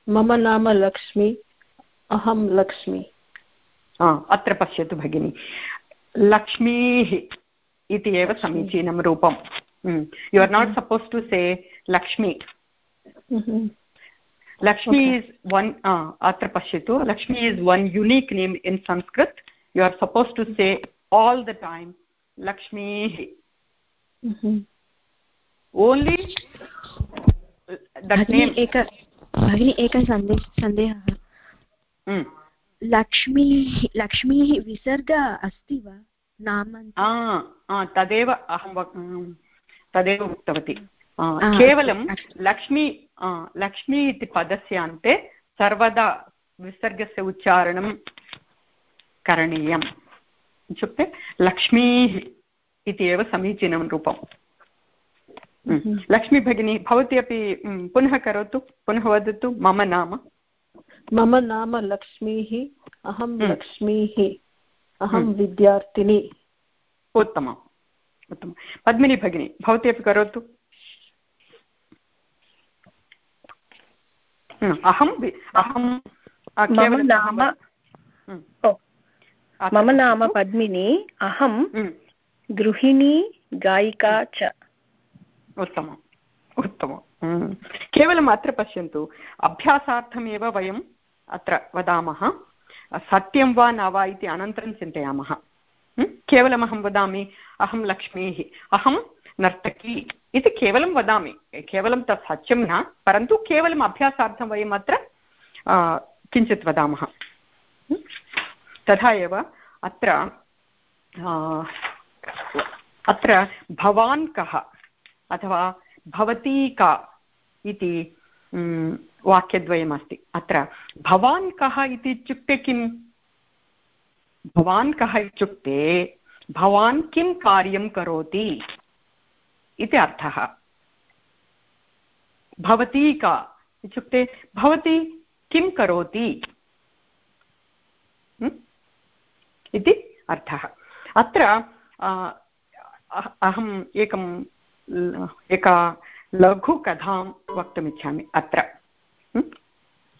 मम नाम लक्ष्मी अहं लक्ष्मी। अत्र पश्यतु भगिनि। लक्ष्मीः इति एव समीचीनं रूपं you are not suppose to say Lakshmi. Lakshmi is one अत्र पश्यतु। Lakshmi is one unique name in Sanskrit you are suppose to say all the time लक्ष्मीः ओन्लि भगिनी एकः सन्देहः लक्ष्मीः लक्ष्मीः विसर्ग अस्ति वा नाम तदेव अहं तदेव उक्तवती केवलं लक्ष्मी लक्ष्मी इति पदस्य अन्ते सर्वदा विसर्गस्य उच्चारणं करणीयम्। इत्युक्ते लक्ष्मीः इति एव समीचीनं रूपम्। लक्ष्मी भगिनी भवती अपि पुनः करोतु पुनः वदतु मम नाम। मम नाम लक्ष्मीः अहं लक्ष्मीः अहं विद्यार्थिनी। उत्तमम् उत्तमं पद्मिनी भगिनी भवती अपि करोतु। अहं अहं मम नाम मम नाम पद्मिनी अहं गृहिणी गायिका च उत्तमम् उत्तमं केवलम् अत्र पश्यन्तु अभ्यासार्थमेव वयम् अत्र वदामः सत्यं वा न वा इति अनन्तरं चिन्तयामः केवलमहं वदामि अहं लक्ष्मीः अहं नर्तकी इति केवलं वदामि केवलं तत् सत्यं न परन्तु केवलम् अभ्यासार्थं वयम् अत्र किञ्चित् वदामः तथा एव अत्र अत्र भवान् कः अथवा भवती का इति वाक्यद्वयमस्ति। अत्र भवान् कः इति इत्युक्ते किम् भवान् कः इत्युक्ते भवान् किं कार्यं करोति इति अर्थः। भवती का इत्युक्ते भवती किं करोति? इति अर्थः। अत्र अहम् एकम्, एका लघुकथां वक्तुमिच्छामि अत्र।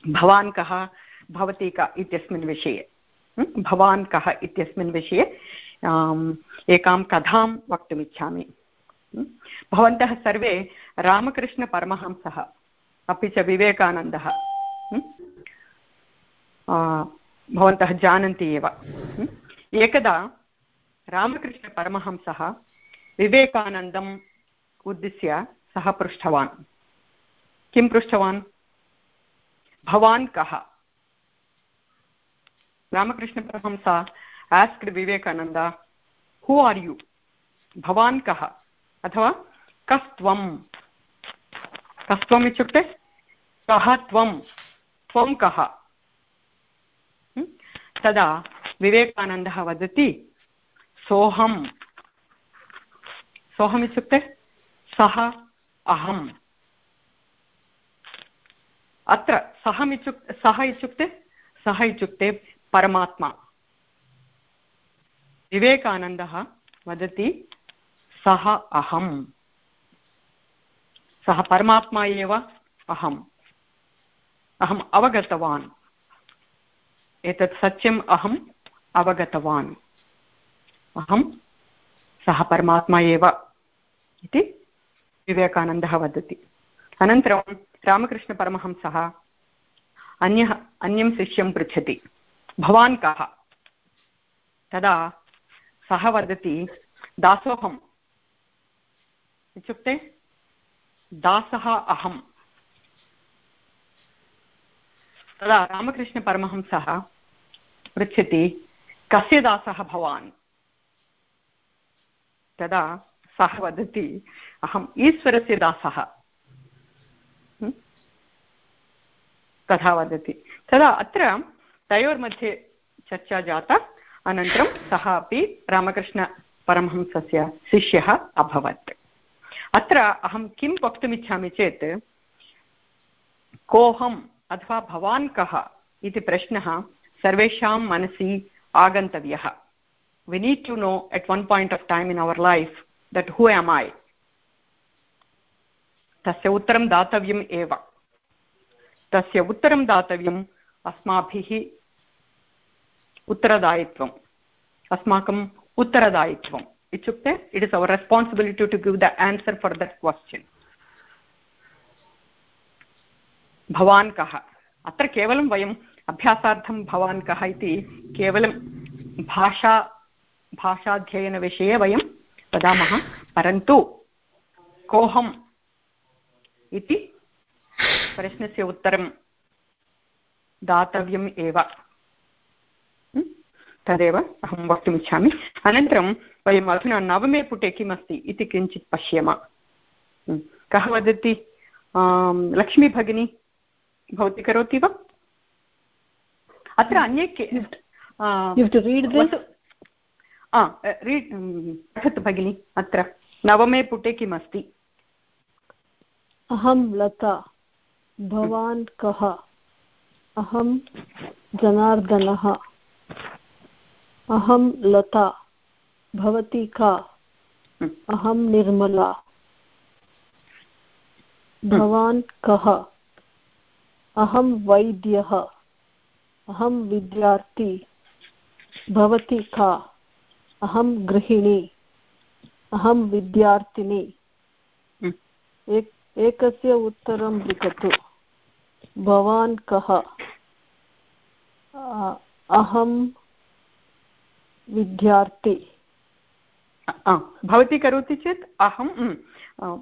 भवान् कः भवती का इत्यस्मिन् विषये। भवान् कः इत्यस्मिन् विषये एकां कथां वक्तुमिच्छामि। भवन्तः सर्वे रामकृष्णपरमहंसः, अपि च विवेकानन्दः। भवन्तः जानन्ति एव। एकदा रामकृष्णपरमहंसः विवेकानन्दम् उद्दिश्य सः पृष्टवान् किं पृष्टवान् भवान् कः? रामकृष्णपरमहंसा आस्क्ड् विवेकानन्द हू आर् यु भवान् कः? अथवा कस्त्वं कस्त्वम् इत्युक्ते? कः त्वं त्वं कः? तदा विवेकानन्दः वदति, सोऽहं, सोऽहम् इत्युक्ते सः अहम्। अत्र सहम् इत्युक्ते सः इत्युक्ते सः इत्युक्ते परमात्मा। विवेकानन्दः वदति, सः अहम्। सः परमात्मा एव अहम्। अहम् अवगतवान्। एतत् सत्यम् अहम् अवगतवान्। अहं सः परमात्मा एव इति विवेकानन्दः वदति। अनन्तरं रामकृष्णपरमहंसः अन्यः, अन्यं शिष्यं पृच्छति, भवान् कः? तदा सः वदति, दासोऽहम्। इत्युक्ते, दासः अहम्। तदा रामकृष्णपरमहंसः पृच्छति कस्य दासः भवान्? तदा सः वदति, अहम् ईश्वरस्य दासः। तथा वदति। तदा अत्र तयोर्मध्ये चर्चा जाता, अनन्तरं सः अपि रामकृष्णपरमहंसस्य शिष्यः अभवत्। अत्र अहं किं वक्तुमिच्छामि चेत्, कोऽहम् अथवा भवान् कः इति प्रश्नः सर्वेषां मनसि आगन्तव्यः. We need to know at one point of time in our life that who am i? तस्य उत्तरं दातव्यम् एव. तस्य उत्तरं दातव्यम् अस्माभिः उत्तरदायित्वम्. अस्माकम् उत्तरदायित्वम्. इत्युक्ते it is our responsibility to give the answer for that question भवान् कः? अत्र केवलं वयम् अभ्यासार्थं भवान् कः इति केवलं भाषा, भाषाध्ययनविषये वयं वदामः, परन्तु कोऽहम् इति प्रश्नस्य उत्तरं दातव्यम् एव। तदेव अहं वक्तुमिच्छामि अनन्तरं वयम् अधुना नवमे पुटे किमस्ति इति किञ्चित् पश्येम। कः वदति? लक्ष्मी भगिनी भवती करोति वा? अत्र अन्ये रीड् पठतु भगिनि अत्र। नवमे पुटे किमस्ति? अहं लता। भवान् कः? अहं जनार्दनः। अहं लता। भवती का? अहं निर्मला। भवान् कः? अहं वैद्यः। अहं विद्यार्थी भवती का? अहं गृहिणी। अहं विद्यार्थिनी। एक, एकस्य उत्तरं लिखतु। भवान् कः? अहं विद्यार्थी। भवती करोति चेत् अहं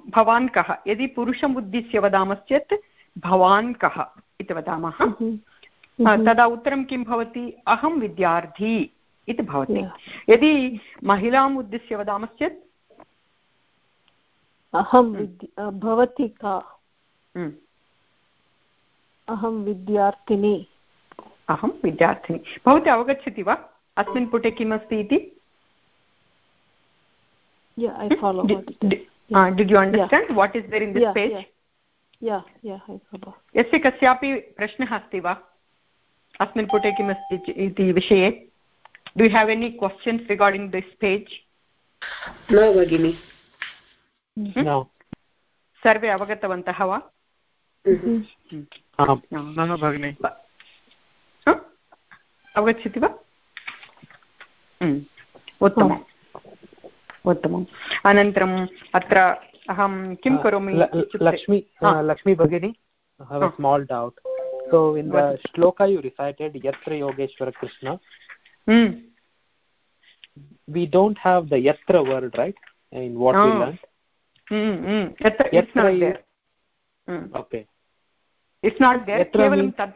भवान् कः? यदि पुरुषम् उद्दिश्य वदामश्चेत् भवान् कः इति वदामः। तदा उत्तरं किं भवति? अहं विद्यार्थी इति भवति। यदि महिलाम् उद्दिश्य वदामश्चेत् अहं भवती का? अहं विद्यार्थिनी। अहं विद्यार्थिनी। भवती अवगच्छति वा? अस्मिन् पुटे किमस्ति इति? Uh, did you understand yeah. what is there in this yeah, page? yeah. Yeah, yeah, I saw. यस्य कस्यापि प्रश्नः अस्ति वा? अस्मिन् पुटे किमस्ति इति विषये। Do have any questions regarding this page न भगिनि। सर्वे अवगतवन्तः वा? भगिनि। अवगच्छति वा? उत्तमम्। उत्तमम्। अनन्तरम् अत्र अहं किं करोमि लक्ष्मी लक्ष्मी भगिनी have a small doubt. So in the shloka you recited yatra yogeshwara krishna. Hmm. we don't have the yatra word right in what oh. we learned mm yatra, yatra it's not there. Mm. okay. It's not there. Kevalam tad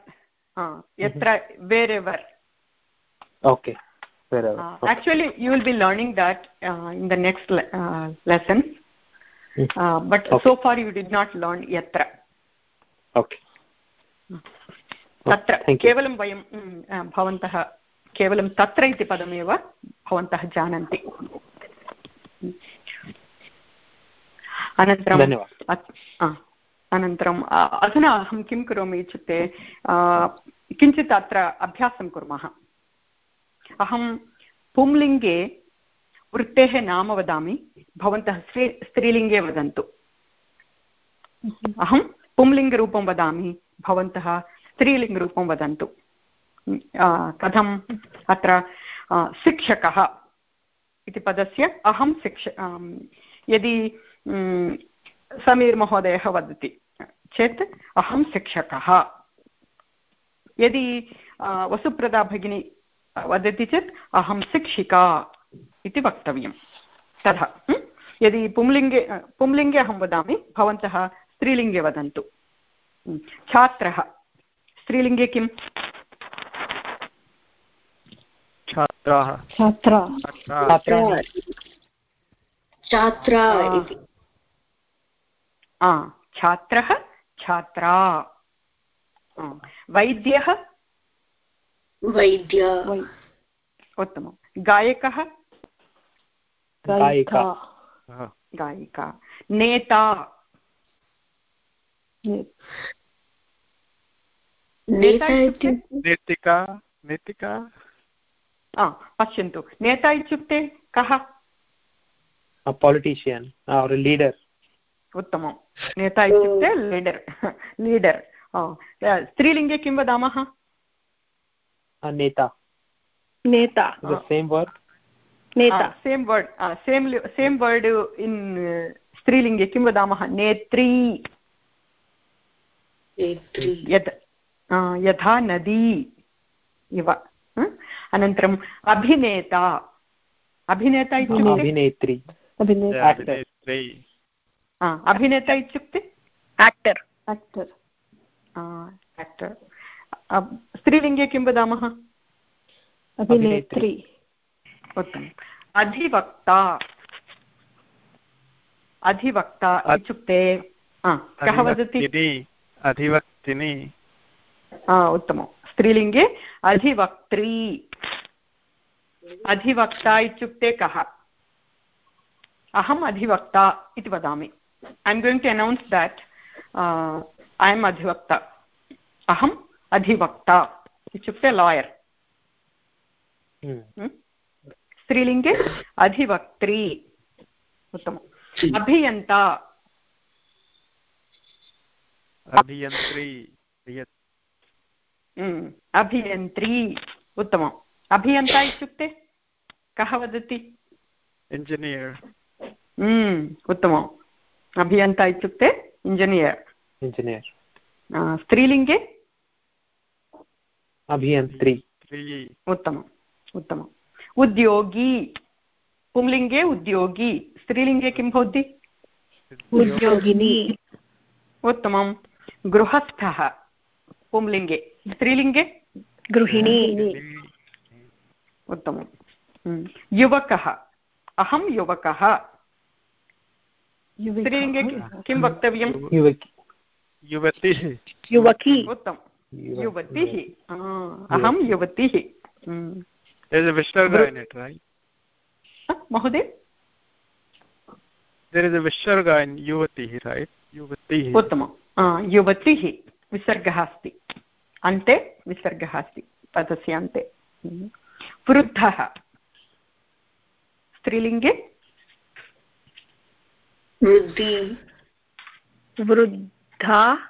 uh, yatra mm -hmm. wherever. Okay. Wherever. Uh, okay. actually you will be learning that uh, in the next le uh, lesson. Uh, but okay. so far you did not learn yatra. Okay तत्र केवलं वयं भवन्तः केवलं तत्र इति पदमेव भवन्तः जानन्ति. अनन्तरं अनन्तरम् अधुना अहं किं करोमि इत्युक्ते किञ्चित् अत्र अभ्यासं कुर्मः. अहं पुंलिङ्गे वृत्तेः नाम वदामि भवन्तः स्त्री स्त्रीलिङ्गे वदन्तु. अहं पुंलिङ्गरूपं वदामि भवन्तः स्त्रीलिङ्गरूपं वदन्तु। कथम्? अत्र शिक्षकः इति पदस्य अहं शिक्ष यदि समीर् महोदयः वदति चेत् अहं शिक्षकः। यदि वसुप्रदा भगिनी वदति चेत् अहं शिक्षिका इति वक्तव्यं। तथा यदि पुंलिङ्गे पुंलिङ्गे अहं वदामि, भवन्तः स्त्रीलिङ्गे वदन्तु। छात्रः। स्त्रीलिङ्गे किम्? छात्राः। छात्रा। छात्रः। छात्रा वैद्यः? वैद्य। उत्तमं गायकः? गायिका। गायिका। नेता नेतिका नेतिका? पश्यन्तु। नेता इत्युक्ते कः? पालिटिशियन् लीडर् उत्तमं। नेता इत्युक्ते लीडर् लीडर् स्त्रीलिङ्गे किं वदामः? नेता. नेता. सेम् वर्ड् नेता. Same word same same word in स्त्रीलिङ्गे किं वदामः? नेत्री. यत् यथा नदी इव अनन्तरम् अभिनेता। अभिनेता इत्युक्ते? अभिनेत्री। अभिनेता इत्युक्ते? आक्टर् आक्टर् आक्टर् स्त्रीलिङ्गे किं वदामः? अभिनेत्री। उत्तमम्। अधिवक्ता। अधिवक्ता इत्युक्ते कः वदति? अधिवक्तिनि। उत्तमं स्त्रीलिङ्गे अधिवक्त्री अधिवक्ता इत्युक्ते कः अहम् अधिवक्ता इति वदामि I am going to announce that I am अधिवक्ता अहम् अधिवक्ता इत्युक्ते लायर् स्त्रीलिङ्गे अधिवक्त्री उत्तमम् अभियन्ता अभियन्त्री अभियन्त्री उत्तमम् अभियन्ता इत्युक्ते कः वदति इञ्जिनियर् उत्तमम् अभियन्ता इत्युक्ते इञ्जिनियर् इञ्जिनियर् स्त्रीलिङ्गे अभियन्त्री उत्तमम् उत्तमम् उद्योगी पुंलिङ्गे उद्योगी स्त्रीलिङ्गे किं भवति उद्योगिनी उत्तमं गृहस्थः पुंलिङ्गे स्त्रीलिङ्गे? गृहिणी। उत्तमं युवकः। अहं युवकः। स्त्रीलिङ्गे किं वक्तव्यं युवती। युवकी। उत्तमं युवतिः। अहं युवतिः। महोदय? There is a visarga in yuvati right? Yuvati उत्तमं युवतिः। विसर्गः अस्ति। अन्ते विसर्गः अस्ति पदस्य अन्ते। वृद्धः। स्त्रीलिङ्गे? वृद्धि। वृद्धा।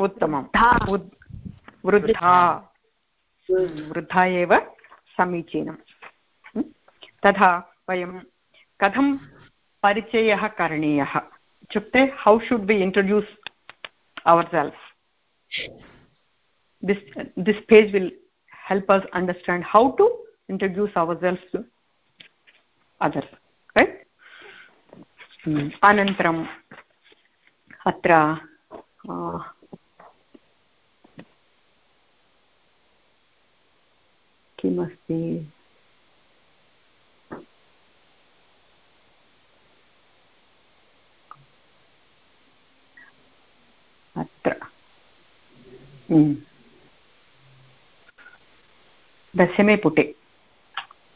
उत्तमं वृद्धा। वृद्धा। एव समीचीनं तथा वयं कथं परिचयः करणीयः? इत्युक्ते how should be introduce our self this this page will help us understand how to introduce ourselves to others right अनन्तरम् अत्र किमस्ति अत्र दशमे पुटे।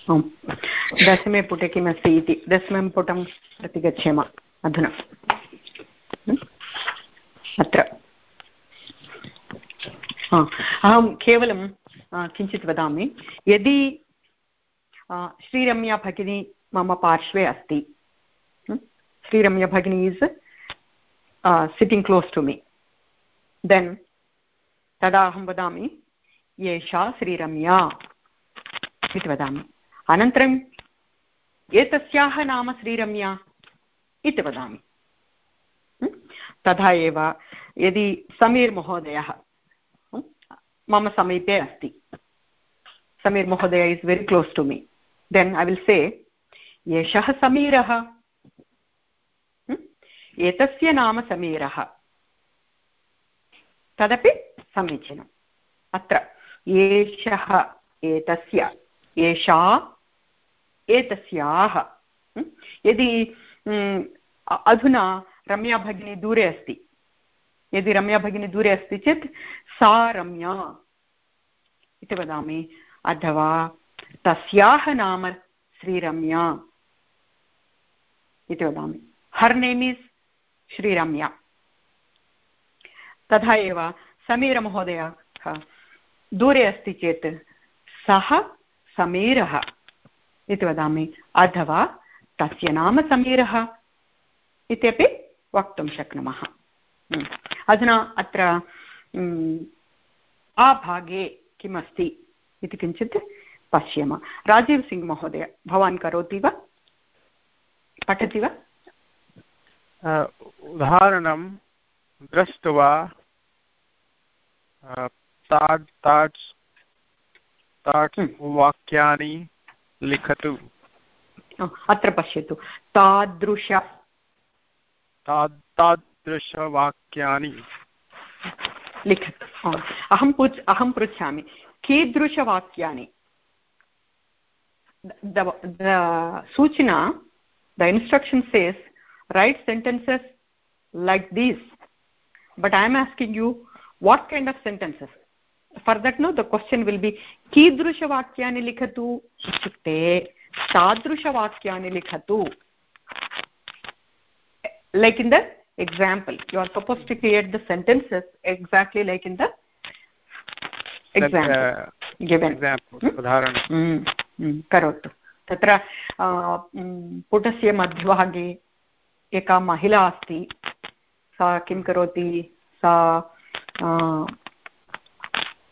दशमे पुटे किमस्ति इति। दशमं पुटं प्रति गच्छेम अधुना अत्र। अहं केवलं किञ्चित् वदामि। यदि श्रीरम्या भगिनी मम पार्श्वे अस्ति श्रीरम्या भगिनी is sitting close to me then तदा अहं वदामि एषा श्रीरम्या। इति वदामि। अनन्तरम् एतस्याः नाम श्रीरम्या इति वदामि। तथा एव, यदि समीर् महोदयः मम समीपे अस्ति। समीर् महोदय is very close to me then I will say एषः समीरः। एतस्य नाम समीरः। तदपि समीचीनम्। अत्र। एषः, एतस्य, एषा, एतस्याः। यदि अधुना रम्या भगिनी दूरे अस्ति। यदि रम्या भगिनी दूरे अस्ति चेत् सा रम्या। इति वदामि। अथवा तस्याः नाम श्रीरम्या। इति वदामि। Her name is Sriramya. तथा एव समीरमहोदयः। दूरे अस्ति चेत् सः समीरः इति वदामि। अथवा तस्य नाम समीरः इत्यपि वक्तुं शक्नुमः। अधुना अत्र आभागे किमस्ति इति किञ्चित् पश्येम। राजीव्सिङ्ग् महोदय, भवान् करोति वा? पठति वा? उदाहरणं दृष्ट्वा ताड् ताड्स् ताड्स् वाक्यानि लिखतु। अत्र पश्यतु। तादृश। तादृशवाक्यानि लिखतु अहं पृच् अहं पृच्छामि। कीदृशवाक्यानि सूचना the instruction says write sentences like these. But i am asking you what kind of sentences? For that no the question will be कीदृशवाक्यानि लिखतु इत्युक्ते तादृशवाक्यानि लिखतु like in the example you are suppose to create the sentences exactly like in the करोतु तत्र पुटस्य मध्यभागे एका महिला अस्ति सा किं करोति सा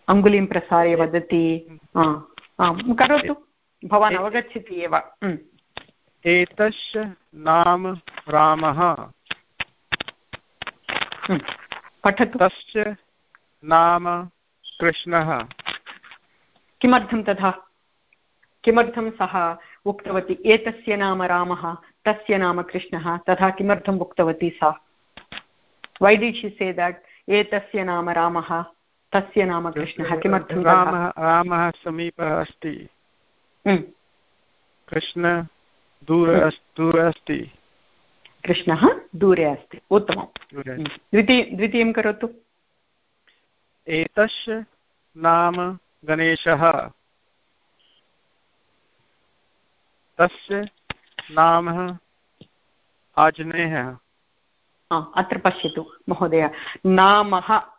अङ्गुलीं प्रसार्य वदति। करोतु। भवान् अवगच्छति एव। एतस्य नाम रामः। पठतु। तस्य नाम कृष्णः। किमर्थं तथा? किमर्थं सः उक्तवती? एतस्य नाम रामः तस्य नाम कृष्णः तथा किमर्थम् उक्तवती सा? Why did she say that एतस्य नाम रामः। तस्य नाम कृष्णः किमर्थं रामः रामः समीपः अस्ति। कृष्ण दूर दूरे अस्ति। कृष्णः दूरे अस्ति। उत्तमं द्वितीय द्वितीयं करोतु। एतस्य नाम गणेशः। तस्य नाम आजनेयः। अत्र पश्यतु महोदय। नामः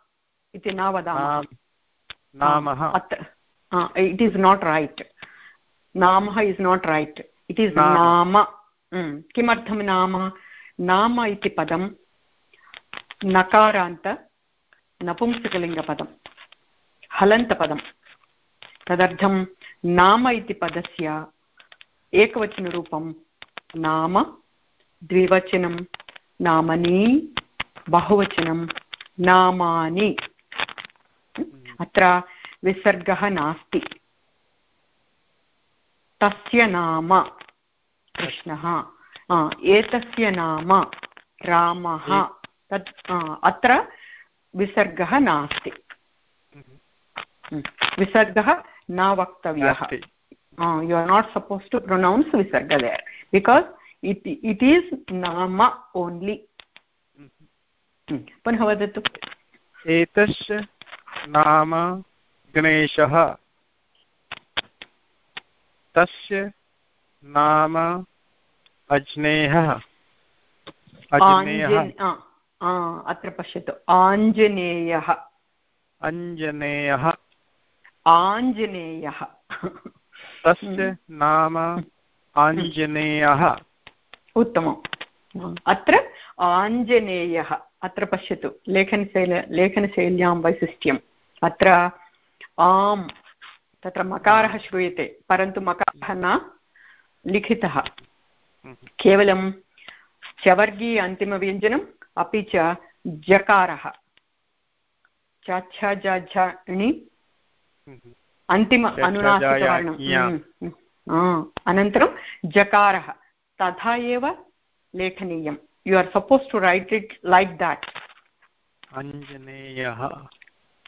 इति न वदामः नामः। इट् इस् नाट् रैट् नामः is not right it is नाम। किमर्थं नाम? नाम इति पदं नकारान्त नपुंसकलिङ्गपदं हलन्तपदं। तदर्थं नाम इति पदस्य एकवचनरूपं नाम द्विवचनं नामनी बहुवचनं नामानि। अत्र विसर्गः नास्ति। तस्य नाम कृष्णः। एतस्य नाम रामः। तत् अत्र विसर्गः नास्ति। विसर्गः न वक्तव्यः। You are not suppose to pronounce विसर्ग देर् बिकास् इट् इस् नाम ओन्लि पुनः वदतु। एतस्य नाम गणेशः। तस्य नाम अज्नेयः। अत्र पश्यतु। आञ्जनेयः। अञ्जनेयः। आञ्जनेयः। तस्य नाम आञ्जनेयः। उत्तमम्। अत्र आञ्जनेयः। अत्र पश्यतु लेखनशैल लेखनशैल्यां वैशिष्ट्यम् अत्र आम् तत्र मकारः श्रूयते परन्तु मकारः न लिखितः। केवलं चवर्गीय अन्तिमव्यञ्जनम् अपि च जकारः। चछजझणि अन्तिम अनुनासिकवर्णम्। हम्म, हम्म। अनन्तरं जकारः। तथा एव लेखनीयं you are suppose to write it like that आञ्जनेयः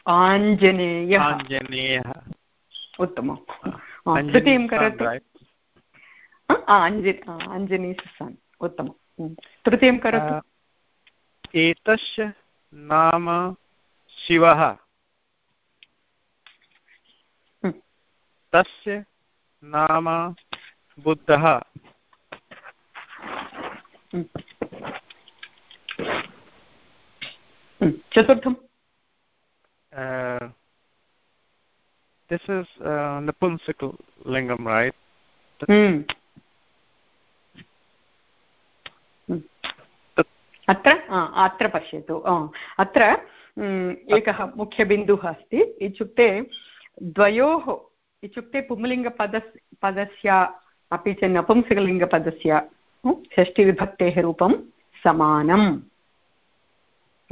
आञ्जनेयः आञ्जनेयः उत्तमं तृतीयं करोतु अञ्जनी सन् उत्तमं तृतीयं करोतु एतस्य नाम शिवः तस्य नाम बुद्धः चतुर्थं this is uh, Napunsaka lingam, right? Hmm. अत्र? अत्र पश्यतु. अत्र एकः मुख्यबिन्दुः अस्ति. इत्युक्ते द्वयोः इत्युक्ते पुंलिङ्गपद पदस्य अपि च नपुंसकलिङ्गपदस्य षष्टिविभक्तेः रूपं समानम्.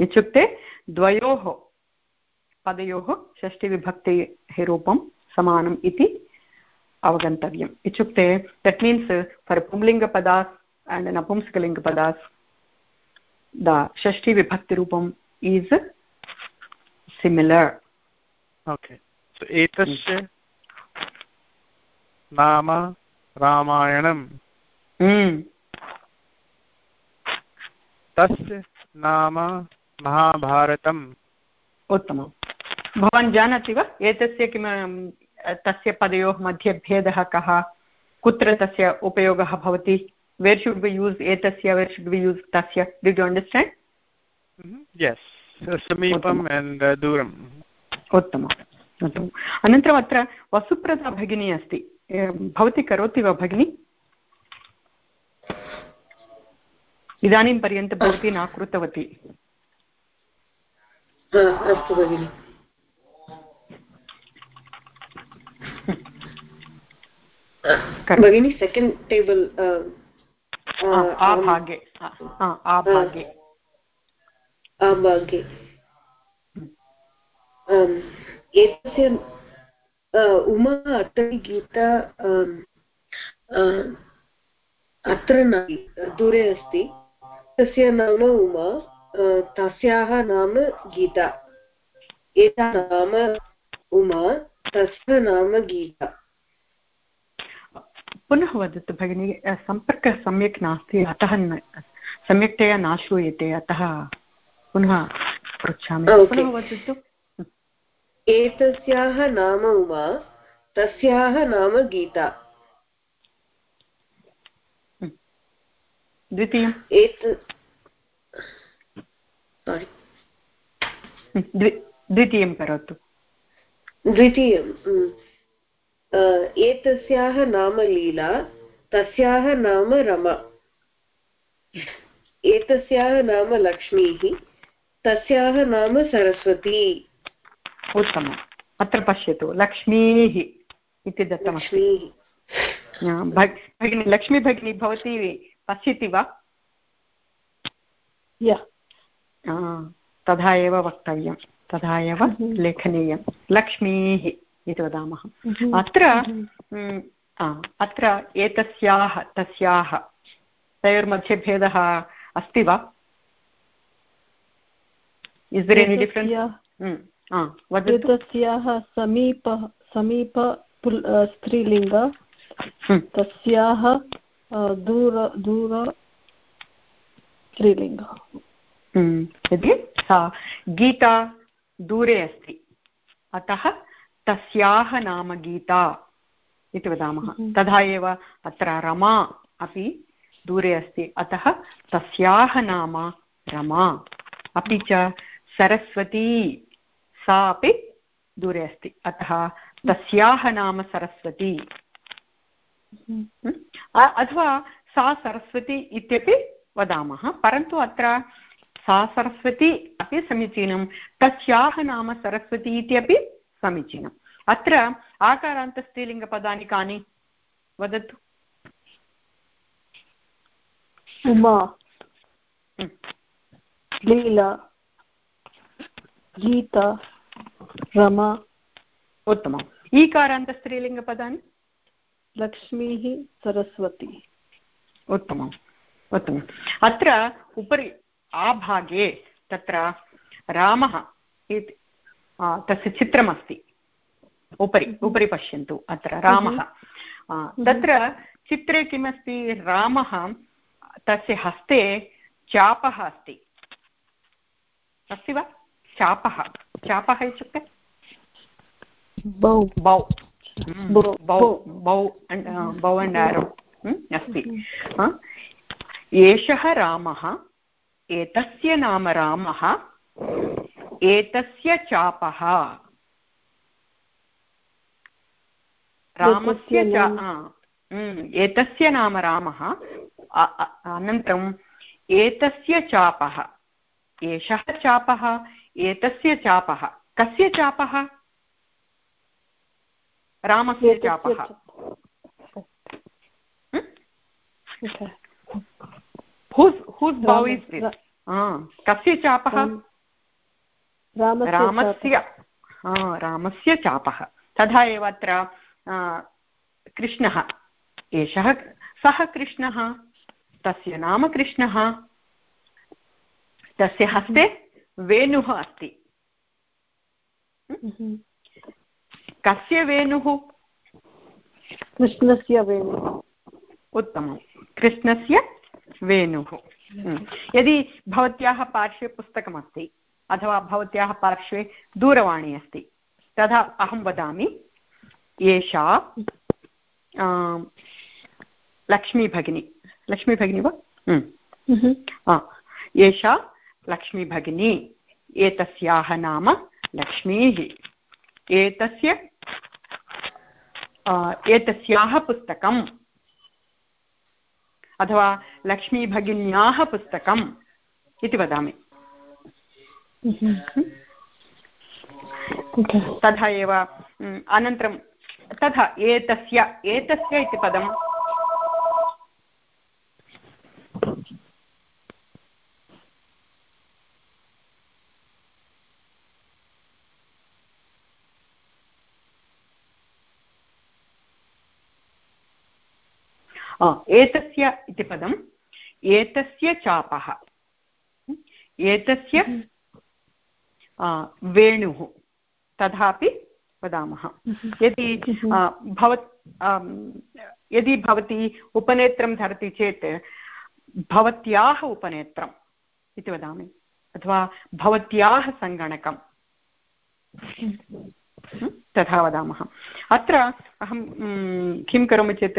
इत्युक्ते द्वयोः पदयोः षष्टिविभक्तेः रूपं समानम् इति अवगन्तव्यम्। इत्युक्ते दट् मीन्स् फर् पुंलिङ्गपदास् अण्ड् नपुंसकलिङ्गपदास् the shashti vibhakti rupam is similar. Okay. So etasya nama ramayanam mm तस्य नाम महाभारतम्। उत्तमं भवान् जानाति वा? एतस्य किं तस्य पदयोः मध्ये भेदः कः? कुत्र तस्य उपयोगः भवति? Where should we use tasya did you understand? Mm -hmm. yes samipam and uh, duram उत्तमम्। उत्तमम्। अनन्तरम् अत्र वसुप्रदा भगिनी अस्ति। भवती करोति वा भगिनि? इदानीं पर्यन्तं भवती न कृतवती। अस्तु भगिनि भगिनि सेकेण्ड् टेबल् आभागे आभागे आभागे एतस्य उमा अटवी गीता अत्र न दूरे अस्ति तस्य नाम उमा तस्याः नाम गीता। एता नाम उमा तस्य नाम गीता। पुनः वदतु भगिनि सम्पर्कः सम्यक् नास्ति अतः सम्यक्तया न श्रूयते अतः पुनः पृच्छामि। पुनः वदतु। एतस्याः नाम उमा तस्याः नाम गीता। द्वितीयम्। एत् सारि द्वितीयं करोतु। द्वितीयम् एतस्याः नाम लीला तस्याः नाम रमा। एतस्याः नाम लक्ष्मीः तस्याः नाम सरस्वती। उत्तमम्। अत्र पश्यतु लक्ष्मीः इति दत्तमस्ति। भगिनी लक्ष्मी भगिनी भवती पश्यति वा? तथा एव वक्तव्यं तथा एव हम्म। लेखनीयं लक्ष्मीः इति वदामः हम्म। अत्र हम्म। अत्र एतस्याः तस्याः तयोर्मध्ये भेदः अस्ति वा इस् दर् एनि डिफ्रेन्स् एतस्याः समीप समीप स्त्रीलिङ्ग तस्याः दूर दूर स्त्रीलिङ्ग यदि सा गीता दूरे अस्ति। अतः तस्याः नाम गीता इति वदामः। तथा एव अत्र रमा अपि दूरे अस्ति। अतः तस्याः नाम रमा। अपि च सरस्वती सा अपि दूरे अस्ति। अतः तस्याः नाम सरस्वती। अथवा सा सरस्वती इत्यपि वदामः। परन्तु अत्र सा सरस्वती अपि समीचीनं तस्याः नाम सरस्वती इत्यपि समीचीनम् अत्र आकारान्तस्त्रीलिङ्गपदानि कानि? वदतु। उमा। लीला। गीता। रमा। उत्तमम्। ईकारान्तस्त्रीलिङ्गपदानि? लक्ष्मीः सरस्वती। उत्तमम्। उत्तमम्। अत्र उपरि आभागे तत्र रामः इति तस्य चित्रमस्ति। उपरि हम्म। उपरि पश्यन्तु अत्र रामः। हम्म। तत्र चित्रे किमस्ति? रामः तस्य हस्ते चापः अस्ति। अस्ति वा? चापः। चापः इत्युक्ते? बौ। बौ। बौ बौ। बौ अण्ड् आरो अस्ति। एषः रामः एतस्य नाम रामः एतस्य चापः। रामस्य एतस्य नाम रामः। अनन्तरम् एतस्य चापः। एषः चापः एतस्य चापः। कस्य चापः? रामस्य चापः। कस्य चापः रामस्य रामस्य चापः तथा एव अत्र कृष्णः एषः सः कृष्णः तस्य नाम कृष्णः तस्य हस्ते वेणुः अस्ति। कस्य वेणुः कृष्णस्य वेणुः उत्तमं कृष्णस्य वेणुः। हम्म। यदि भवत्याः पार्श्वे पुस्तकमस्ति अथवा भवत्याः पार्श्वे दूरवाणी अस्ति तदा अहं वदामि एषा लक्ष्मीभगिनी। लक्ष्मीभगिनी वा? हम्म। एषा लक्ष्मीभगिनी। एतस्याः नाम लक्ष्मीः। एतस्य एतस्याः पुस्तकम्। अथवा लक्ष्मीभगिन्याः पुस्तकम् इति वदामि। तथा एव अनन्तरं तथा एतस्य एतस्य इति पदं एतस्य इति पदम्। एतस्य चापः। एतस्य वेणुः। तथापि वदामः। यदि भवत् यदि भवती उपनेत्रं धरति चेत् भवत्याः उपनेत्रम् इति वदामि। अथवा भवत्याः सङ्गणकम्। तथा वदामः। अत्र अहं किं करोमि चेत्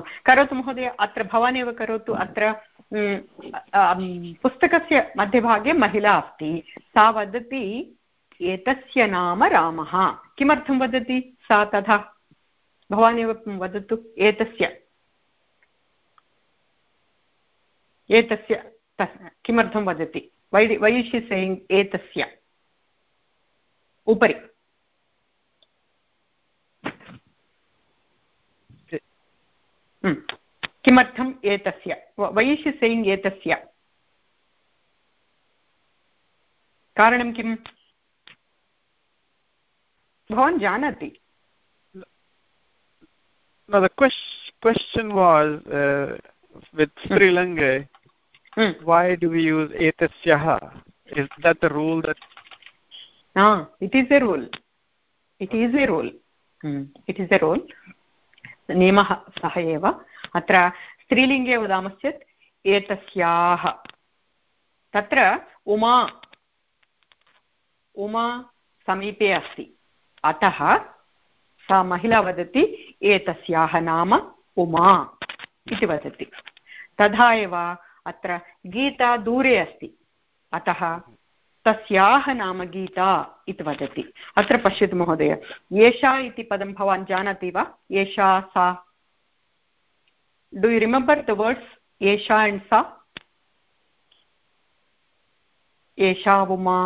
करोतु महोदय, अत्र भवान् एव करोतु, अत्र पुस्तकस्य मध्यभागे महिला अस्ति, सा वदति एतस्य नाम रामः। किमर्थं वदति सा तथा? भवान् एव वदतु, एतस्य। एतस्य किमर्थं वदति? वै वै शि सेयिङ्ग् एतस्य? उपरि। किमर्थम् एतस्य वै शि सेयिङ्ग् एतस्य कारणं किम् भवान् जानाति no the question was uh, with strilinga hmm. why do we use etasyah is that the rule that ah it is a rule it is a rule hmm. it is a rule नियमः सः एव। अत्र स्त्रीलिङ्गे वदामश्चेत्, एतस्याः। तत्र उमा उमा समीपे अस्ति। अतः सा महिला वदति, एतस्याः नाम उमा इति वदति। तथा एव अत्र गीता दूरे अस्ति। अतः तस्याः नाम गीता इति वदति। अत्र पश्यतु महोदय। एषा इति पदं भवान् जानाति वा? एषा सा? Do you remember the words एषा अण्ड् सा एषा उमा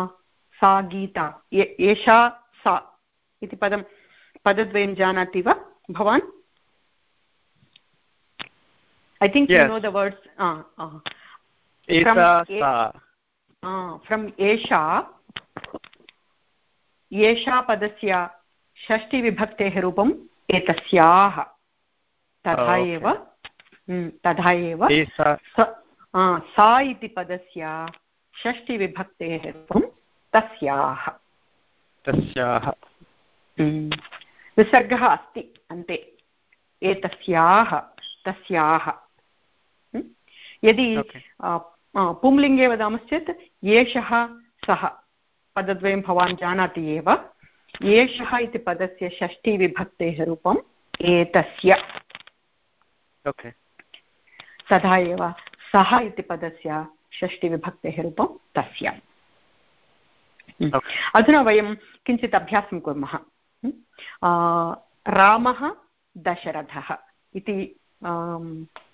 सा गीता। एषा सा इति पदं पदद्वयं जानाति वा भवान्? I think you know the words from एषा एषा पदस्य षष्टिविभक्तेः रूपम् एतस्याः। तथा एव हम्म, तथा एव। सा इति पदस्य षष्टिविभक्तेः रूपं तस्याः। तस्याः। हम्म। विसर्गः अस्ति अन्ते। एतस्याः तस्याः। यदि पुंलिङ्गे वदामश्चेत् एषः सः। पदद्वयं भवान् जानाति एव। एषः इति पदस्य षष्ठीविभक्तेः रूपम् एतस्य। तथा एव सः इति पदस्य षष्टिविभक्तेः रूपं तस्य। अधुना वयं किञ्चित् अभ्यासं कुर्मः। रामः दशरथः इति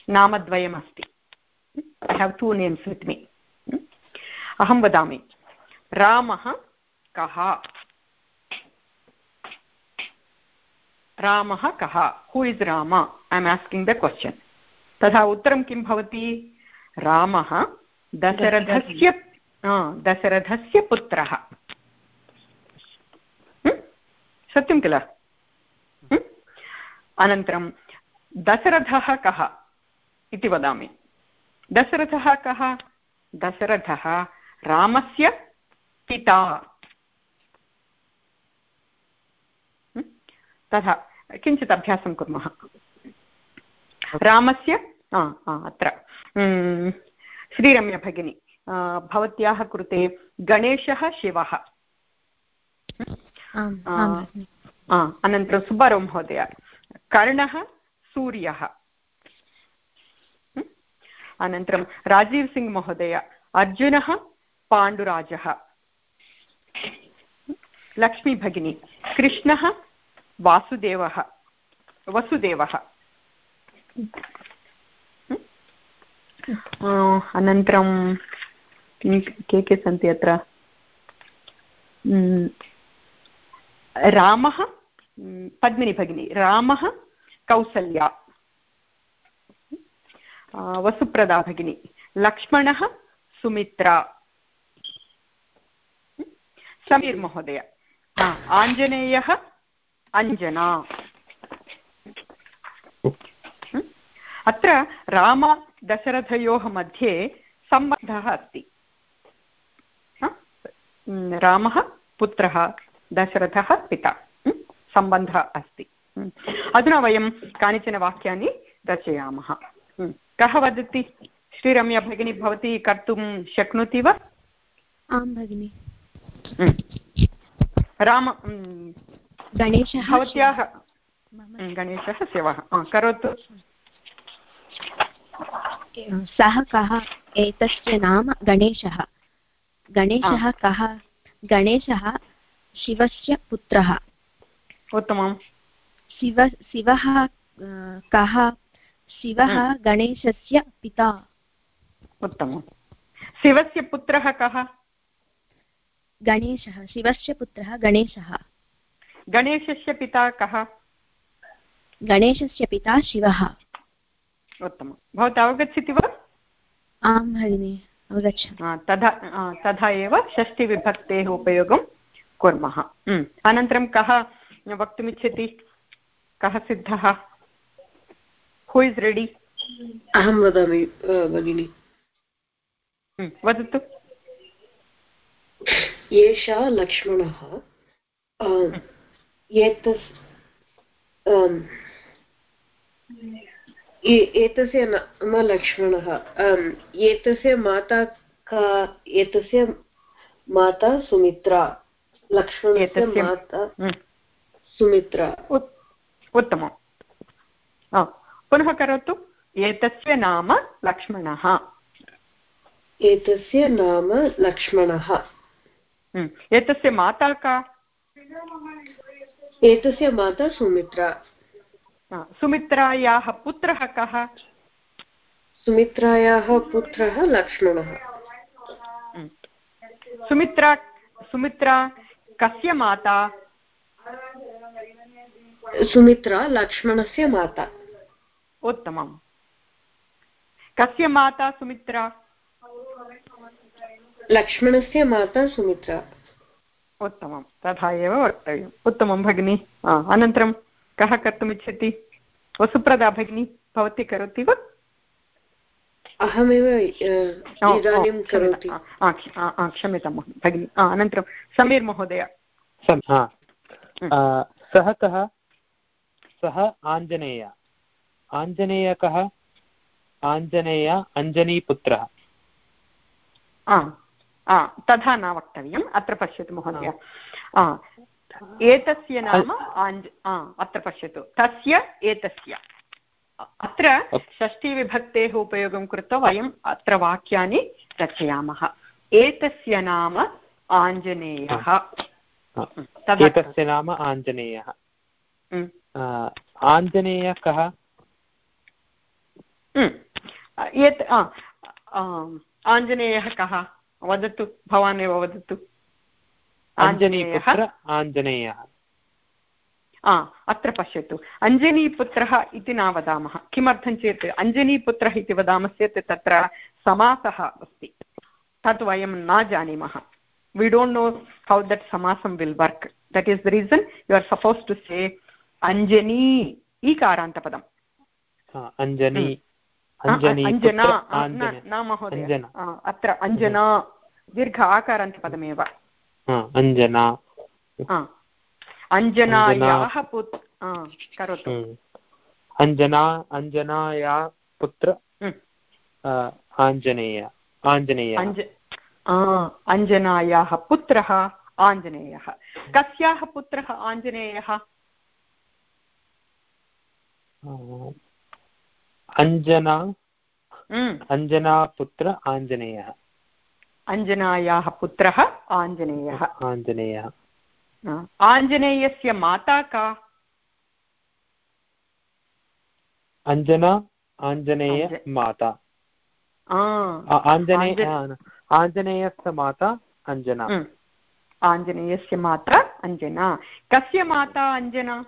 नामद्वयमस्ति। I have two names with me अहं वदामि रामः कः रामः कः who is Ram I am asking the question तथा उत्तरं किं भवति? रामः दशरथस्य दशरथस्य पुत्रः। सत्यं किल? अनन्तरं दशरथः कः इति वदामि। दशरथः कः? दशरथः रामस्य पिता। तथा किञ्चित् अभ्यासं कुर्मः। रामस्य अत्र। श्रीरम्य भगिनी भवत्याः कृते गणेशः शिवः। अनन्तरं सुब्बाराव महोदय। कर्णः सूर्यः। अनन्तरं राजीव् सिङ्ग् महोदय अर्जुनः पाण्डुराजः। लक्ष्मी भगिनी कृष्णः वासुदेवः वसुदेवः। अनन्तरं के के सन्ति अत्र? रामः पद्मिनी भगिनी रामः कौसल्या। वसुप्रदा भगिनी। लक्ष्मणः सुमित्रा। समीर् महोदय। आञ्जनेयः अञ्जना। अत्र राम दशरथयोः मध्ये सम्बन्धः अस्ति। रामः पुत्रः, दशरथः पिता। सम्बन्धः अस्ति। अधुना वयं कानिचन वाक्यानि रचयामः। कः वदति? श्रीरम्या भगिनी भवती कर्तुं शक्नोति वा? आं भगिनि। राम गणेशः भवत्याः गणेशः शिवः करोतु। सः कः? एतस्य नाम गणेशः। गणेशः कः? गणेशः शिवस्य पुत्रः। उत्तमं शिव शिवः कः? शिवः गणेशस्य पिता। उत्तमं शिवस्य पुत्रः कः? गणेशः शिवस्य पुत्रः गणेशः। गणेशस्य पिता कः? गणेशस्य पिता शिवः। उत्तमं भवती अवगच्छति वा? आं भगिनि अवगच्छामि। तथा तथा एव षष्टिविभक्तेः उपयोगं कुर्मः। अनन्तरं कः वक्तुमिच्छति? कः सिद्धः? हू इस् रेडि अहं वदामि भगिनि। वदतु। एषा लक्ष्मणः एतस् एतस्य नाम लक्ष्मणः एतस्य माता का एतस्य माता सुमित्रा लक्ष्मणस्य माता सुमित्रा। उत्तमं पुनः करोतु। एतस्य नाम लक्ष्मणः। एतस्य नाम लक्ष्मणः। एतस्य माता का? एतस्य माता सुमित्रा। सुमित्रायाः पुत्रः कः? सुमित्रायाः पुत्रः लक्ष्मणः। सुमित्रा सुमित्रा कस्य माता? सुमित्रा लक्ष्मणस्य माता। उत्तमम्। कस्य माता सुमित्रा? लक्ष्मणस्य माता सुमित्रा। उत्तमं। तथा एव वक्तव्यम्। उत्तमं भगिनि। अनन्तरं कः कर्तुमिच्छति? वसुप्रदा भगिनी भवती करोति वा? अहमेव इदानीं करोति। क्षम्यतां भगिनि। अनन्तरं समीर् महोदय। सः कः? सः आञ्जनेय। आञ्जनेय कः आञ्जनेय अञ्जनीपुत्रः तथा न वक्तव्यम् अत्र पश्यतु महोदय। एतस्य नाम आञ्ज अत्र पश्यतु। तस्य एतस्य। अत्र षष्ठीविभक्तेः उपयोगं कृत्वा वयम् अत्र वाक्यानि रचयामः। एतस्य नाम आञ्जनेयः। एतस्य नाम आञ्जनेयः। आञ्जनेय कः एत् आञ्जनेयः कः? वदतु भवान् एव वदतु आञ्जनेयः? आञ्जनेयः। अत्र पश्यतु। अञ्जनीपुत्रः इति न वदामः। किमर्थं चेत् अञ्जनीपुत्रः इति वदामश्चेत् तत्र समासः अस्ति। तत् वयं न जानीमः। We don't know how that samasam will work. That is the reason you are supposed to say anjani ईकारान्तपदम् Anjani Anjana न महोदय. अत्र अञ्जना दीर्घ आकारान्तपदमेव. अञ्जना. अञ्जनायाः पुत्र करोतु. अञ्जना अञ्जनाया पुत्र आञ्जनेय आञ्जनेय. अञ्जनायाः पुत्रः आञ्जनेयः. कस्याः पुत्रः आञ्जनेयः? अञ्जना अञ्जना पुत्र आञ्जनेयः अञ्जनायाः पुत्रः आञ्जनेयः आञ्जनेयः आञ्जनेयस्य माता का? अञ्जना आञ्जनेय माता। आञ्जनेय आञ्जनेयस्य माता अञ्जना आञ्जनेयस्य माता अञ्जना कस्य माता अञ्जना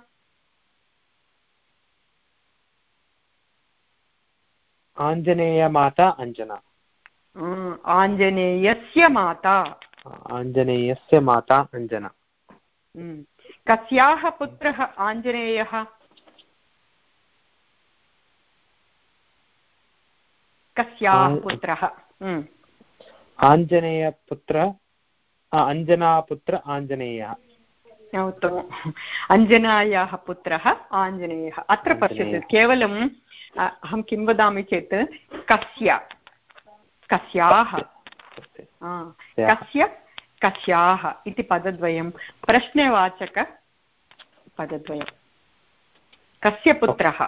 आञ्जनेयमाता अञ्जना। आञ्जनेयस्य माता। आञ्जनेयस्य माता अञ्जना। कस्याः पुत्रः आञ्जनेयः? कस्याः पुत्रः? आञ्जनेयपुत्र अञ्जनापुत्र आञ्जनेयः। उत्तमम् अञ्जनायाः पुत्रः आञ्जनेयः। अत्र पश्यतु केवलम् अहं किं वदामि चेत् कस्य। कस्याः। कस्य। कस्याः? इति पदद्वयं। प्रश्नवाचकपदद्वयं कस्य पुत्रः?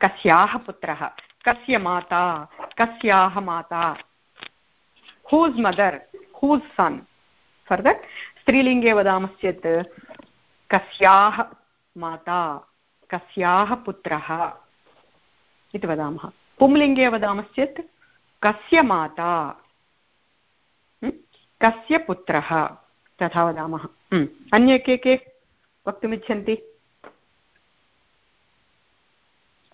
कस्याः पुत्रः। कस्य माता? कस्याः माता? हूस् मदर् हूस् सन् फर् दट् स्त्रीलिङ्गे वदामश्चेत् कस्याः माता कस्याः पुत्रः इति वदामः। पुंलिङ्गे वदामश्चेत् कस्य माता कस्य पुत्रः तथा वदामः। अन्ये के के वक्तुमिच्छन्ति?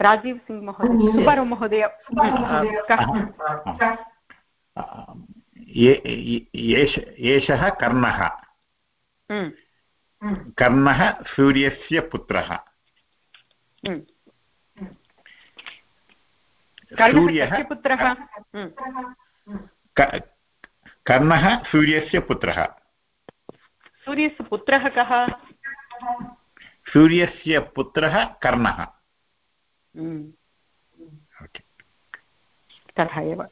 राजीव् सिङ्ग् महोदय सुब्बाराव् महोदय एषः कर्णः। कर्णः सूर्यस्य पुत्रः सूर्यः पुत्रः कर्णः सूर्यस्य पुत्रः सूर्यस्य पुत्रः कः सूर्यस्य पुत्रः कर्णः तथा एव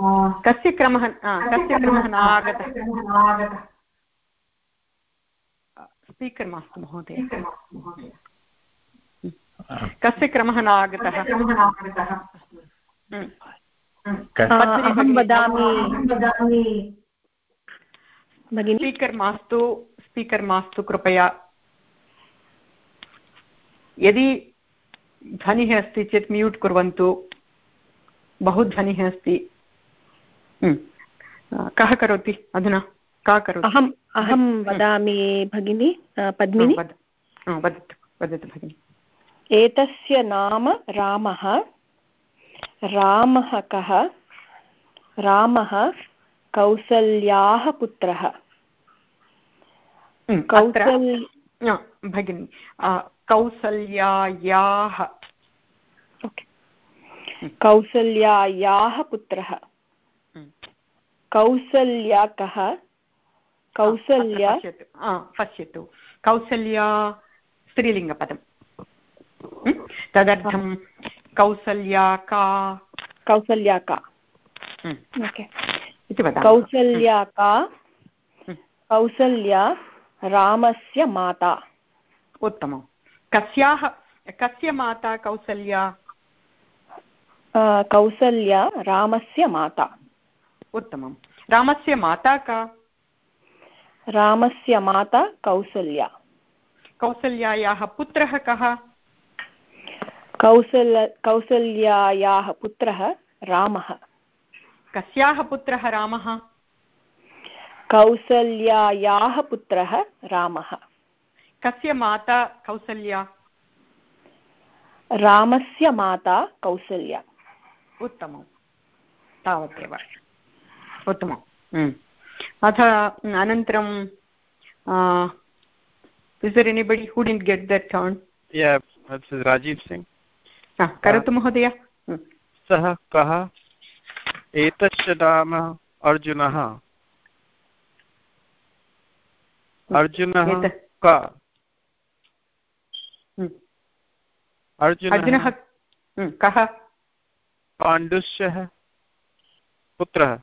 कस्य क्रमः कस्य क्रमः न आगतः? स्पीकर् मास्तु महोदय। कस्य क्रमः न आगतः? अहं वदामि। स्पीकर् मास्तु स्पीकर् मास्तु कृपया। यदि ध्वनिः अस्ति चेत् म्यूट् कुर्वन्तु। बहु ध्वनिः अस्ति। कः करोति अधुना? का करोति? अहम् अहं वदामि भगिनी पद्मिनी। वदतु वदतु भगिनि। एतस्य नाम रामः। रामः कः? रामः कौसल्याः पुत्रः। कौसल् भगिनि कौसल्यायाः कौसल्यायाः पुत्रः। कौसल्या कः कौसल्या पश्यतु. कौसल्या स्त्रीलिङ्गपदम्. तदर्थं कौसल्या का कौसल्या का कौसल्या का कौसल्या रामस्य माता. उत्तमं कस्याः कस्य माता कौसल्या? कौसल्या रामस्य माता. उत्तमं रामस्य माता का? रामस्य माता कौसल्या। कौसल्यायाः पुत्रः कः? कौसल कौसल्यायाः पुत्रः रामः। कस्याः पुत्रः रामः? कौसल्यायाः पुत्रः रामः। कस्य माता कौसल्या? रामस्य माता कौसल्या। उत्तमं तावदेव उत्तमम् अथ अनन्तरं is there anybody who didn't get that turn yeah that's rajiv singh करोतु महोदय सः कः एतस्य नाम अर्जुनः अर्जुनः का अर्जुनः कः पाण्डुस्य पुत्रः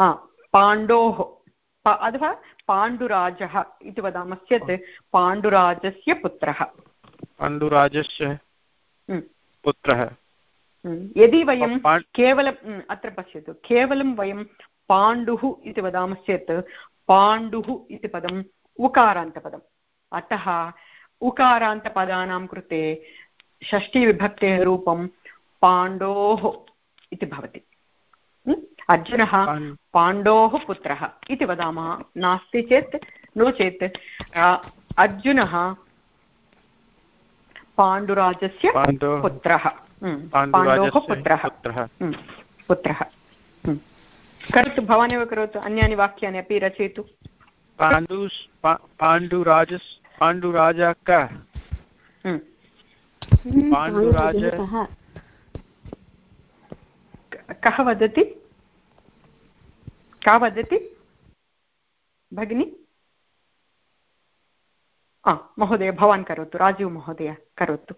पाण्डोः अथवा पाण्डुराजः इति वदामश्चेत् पाण्डुराजस्य पुत्रः। पाण्डुराजस्य पुत्रः। यदि वयं केवलम् अत्र पश्यतु। केवलं वयं पाण्डुः इति वदामश्चेत् पाण्डुः इति पदम् उकारान्तपदम्। अतः उकारान्तपदानां कृते षष्ठीविभक्तेः रूपं पाण्डोः इति भवति। अर्जुनः पाण्डोः पुत्रः इति वदामः। नास्ति चेत् नो चेत् अर्जुनः पाण्डुराजस्य पुत्रः। पाण्डोः पुत्रः। पुत्रः। करोतु भवानेव करोतु अन्यानि वाक्यानि अपि रचयतु। पाण्डु पाण्डुराजस् पाण्डुराजा कः पाण्डुराज कः वदति? का वदति? भगिनि? महोदय भवान् करोतु राजीव् महोदय करोतु।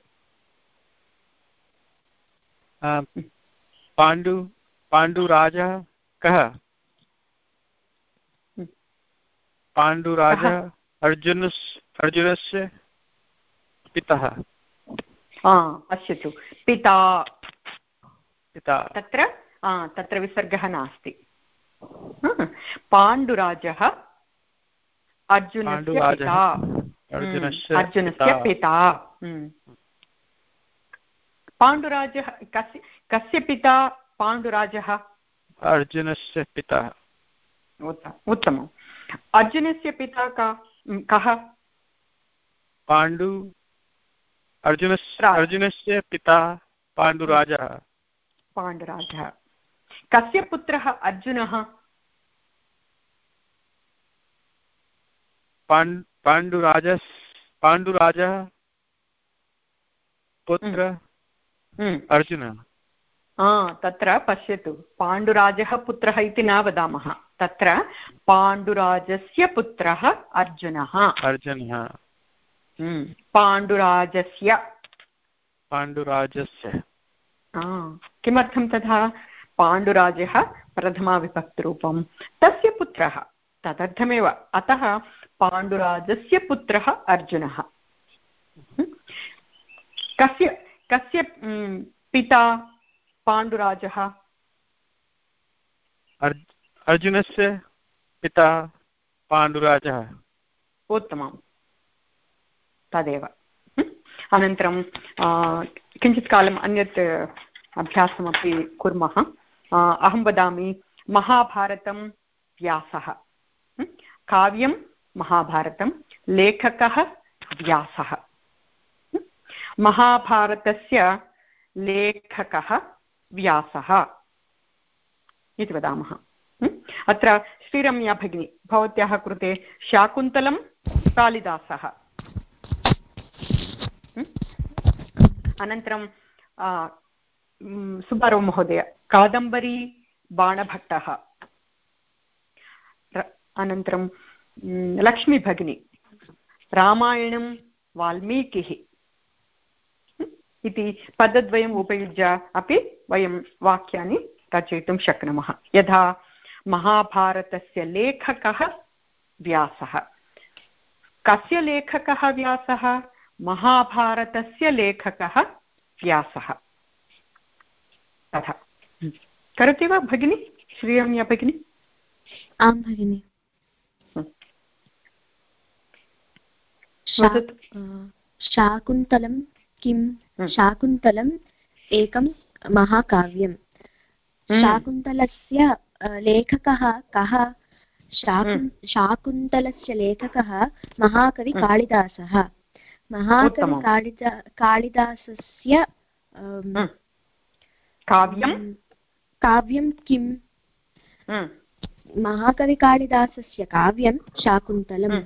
पाण्डु पाण्डुराजः कः? पाण्डुराजः अर्जुनस् अर्जुनस्य पितः। पश्यतु। पिता। पिता। तत्र? तत्र विसर्गः नास्ति। पाण्डुराजः अर्जुनस्य पिता अर्जुनस्य पिता पाण्डुराजः कस्य कस्य पिता पाण्डुराजः अर्जुनस्य पिता उत्तमम् अर्जुनस्य पिता का कः पाण्डु अर्जुनस्य अर्जुनस्य पिता पाण्डुराजः पाण्डुराजः कस्य पुत्रः अर्जुनः? पाण्डुराज पाण्डुराजः पुत्र हम्म। हम्म। अर्जुनः। तत्र पश्यतु। पाण्डुराजः पुत्रः इति न वदामः। तत्र पाण्डुराजस्य पुत्रः अर्जुनः। अर्जुनः। हम्म। पाण्डुराजस्य। पाण्डुराजस्य। किमर्थं तथा? पाण्डुराजः प्रथमाविभक्तिरूपं तस्य पुत्रः तदर्थमेव अतः पाण्डुराजस्य पुत्रः अर्जुनः। हम्म। कस्य कस्य पिता पाण्डुराजः? अर्जुनस्य पिता पाण्डुराजः। उत्तमम्। तदेव। अनन्तरं किञ्चित् कालम् अन्यत् अभ्यासमपि कुर्मः। अहं वदामि महाभारतं व्यासः काव्यं महाभारतं लेखकः व्यासः महाभारतस्य लेखकः व्यासः इति वदामः. अत्र श्रीरम्या भगिनी भवत्याः कृते शाकुन्तलं कालिदासः अनन्तरं सुब्बाराव् महोदय, कादम्बरी बाणभट्टः। अनन्तरं लक्ष्मीभगिनी, रामायणं वाल्मीकिः। इति पदद्वयम् उपयुज्य अपि वयं वाक्यानि रचयितुं शक्नुमः। यथा, महाभारतस्य लेखकः व्यासः। कस्य लेखकः व्यासः? महाभारतस्य लेखकः व्यासः। तथा। करोति वा भगिनि? श्रीरम्या भगिनि? आं भगिनि। शाकुन्तलं किं? शाकुन्तलम् एकं महाकाव्यं शाकुन्तलस्य लेखकः कः? शाकुन्तलस्य लेखकः महाकवि कालिदासः। महाकवि कालिदा कालिदासस्य काव्यं काव्यं किम्? महाकविकालिदासस्य काव्यं शाकुन्तलम्।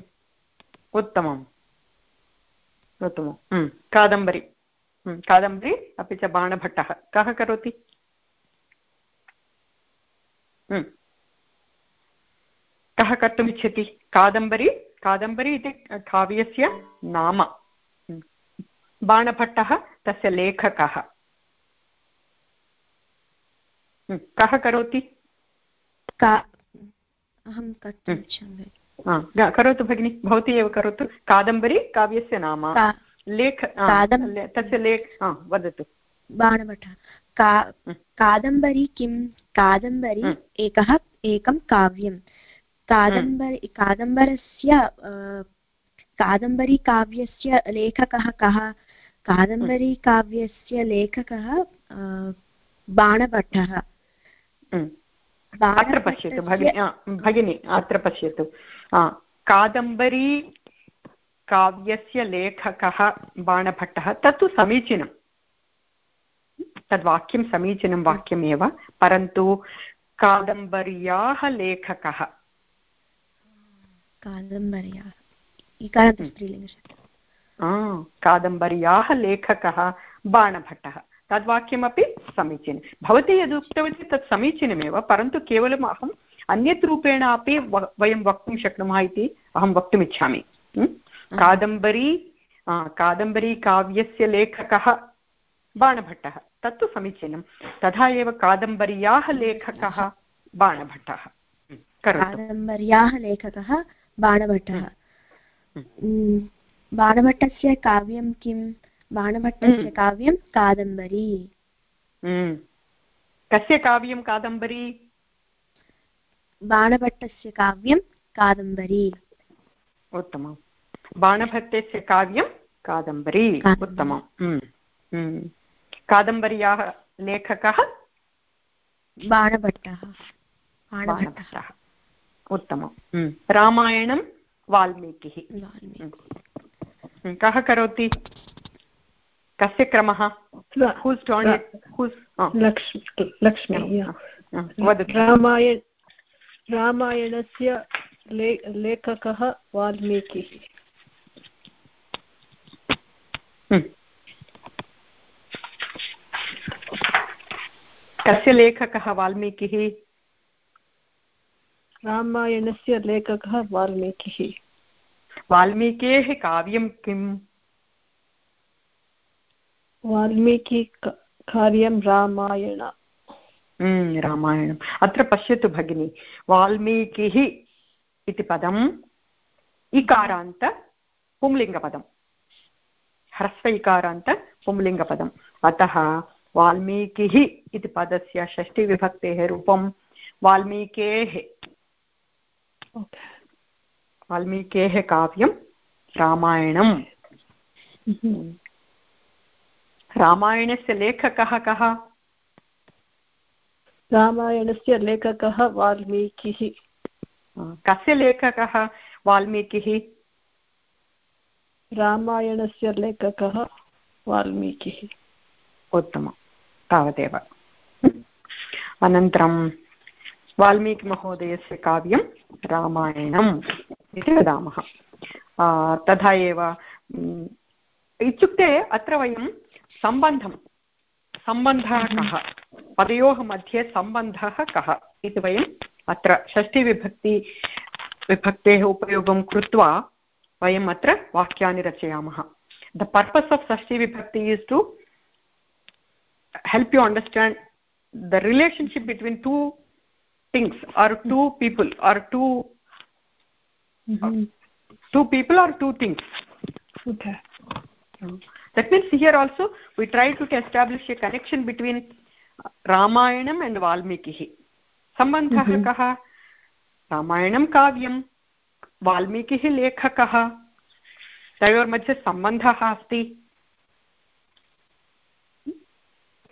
उत्तमम्। उत्तमं कादम्बरी। कादम्बरी अपि च बाणभट्टः। कः करोति? कः कर्तुमिच्छति? कादम्बरी? कादम्बरी इति काव्यस्य नाम। बाणभट्टः तस्य लेखकः। कः करोति? अहं कर्तुम् इच्छामि करोतु भगिनि भवती एव करोतु। कादम्बरी काव्यस्य नाम। लेख तस्य लेख वदतु। बाणभट्टः का कादम्बरी किं? कादम्बरी एकः एकं काव्यं कादम्बरी कादम्बरस्य कादम्बरीकाव्यस्य लेखकः कः? कादम्बरीकाव्यस्य लेखकः बाणभट्टः अत्र पश्यतु भगिनि भगिनि अत्र पश्यतु। कादम्बरी काव्यस्य लेखकः बाणभट्टः तत्तु समीचीनं। तद्वाक्यं समीचीनं वाक्यमेव परन्तु कादम्बर्याः लेखकः। कादम्बर्याः लेखकः बाणभट्टः। तद्वाक्यमपि समीचीनं। भवती यद् उक्तवती तत् समीचीनमेव परन्तु केवलम् अहं अन्यत् रूपेण अपि वयं वक्तुं शक्नुमः इति अहं वक्तुमिच्छामि। कादम्बरी कादम्बरी काव्यस्य लेखकः बाणभट्टः। तत्तु समीचीनं। तथा एव कादम्बर्याः लेखकः बाणभट्टः। कादम्बर्याः लेखकः बाणभट्टः। बाणभट्टस्य काव्यं किं बाणभट्टस्य काव्यं कादम्बरी। कस्य काव्यं कादम्बरी? बाणभट्टस्य काव्यं कादम्बरी। उत्तमं बाणभट्टस्य काव्यं कादम्बरी। उत्तमं कादम्बर्याः लेखकः? बाणभट्टः। बाणभट्टः। उत्तमं रामायणं वाल्मीकिः। कः करोति? कस्य क्रमः? रामायण रामायणस्य ले लेखकः वाल्मीकिः। कस्य लेखकः वाल्मीकिः? रामायणस्य लेखकः वाल्मीकिः। वाल्मीकेः काव्यं किम्? वाल्मीकि कार्यं रामायण। रामायणम् अत्र पश्यतु भगिनि वाल्मीकिः इति पदम् इकारान्त पुंलिङ्गपदं ह्रस्व इकारान्त पुंलिङ्गपदम्। अतः वाल्मीकिः इति पदस्य षष्टिविभक्तेः रूपं वाल्मीकेः। वाल्मीकेः काव्यं रामायणम्। रामायणस्य लेखकः कः? रामायणस्य लेखकः वाल्मीकिः। कस्य लेखकः वाल्मीकिः? रामायणस्य लेखकः वाल्मीकिः। उत्तमं तावदेव। अनन्तरं वाल्मीकिमहोदयस्य काव्यं रामायणम् इति वदामः। तथा एव इत्युक्ते अत्र वयं सम्बन्धं सम्बन्धः कः? पदयोः मध्ये सम्बन्धः कः? इति वयम् अत्र षष्टिविभक्ति विभक्तेः उपयोगं कृत्वा वयम् अत्र वाक्यानि रचयामः। The purpose of षष्टिविभक्ति is to help you understand the relationship between two things or two people or 2 mm -hmm. two people or two things. Okay. That means here also we try to establish a connection between रामायणम् and वाल्मीकिः सम्बन्धः कः रामायणं काव्यं वाल्मीकिः लेखकः तयोर्मध्ये सम्बन्धः अस्ति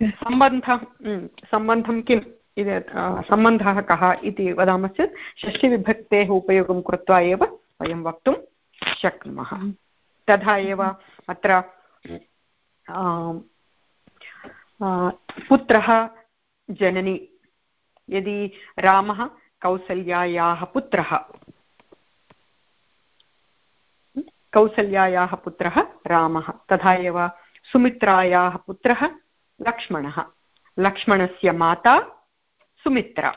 सम्बन्धं सम्बन्धं किम् इति सम्बन्धः कः इति वदामश्चेत् षष्टिविभक्तेः उपयोगं कृत्वा एव वयं वक्तुं शक्नुमः तथा एव अत्र पुत्रः जननी यदि रामः कौसल्यायाः पुत्रः। कौसल्यायाः पुत्रः रामः तथा एव सुमित्रायाः पुत्रः लक्ष्मणः। लक्ष्मणस्य माता सुमित्रा।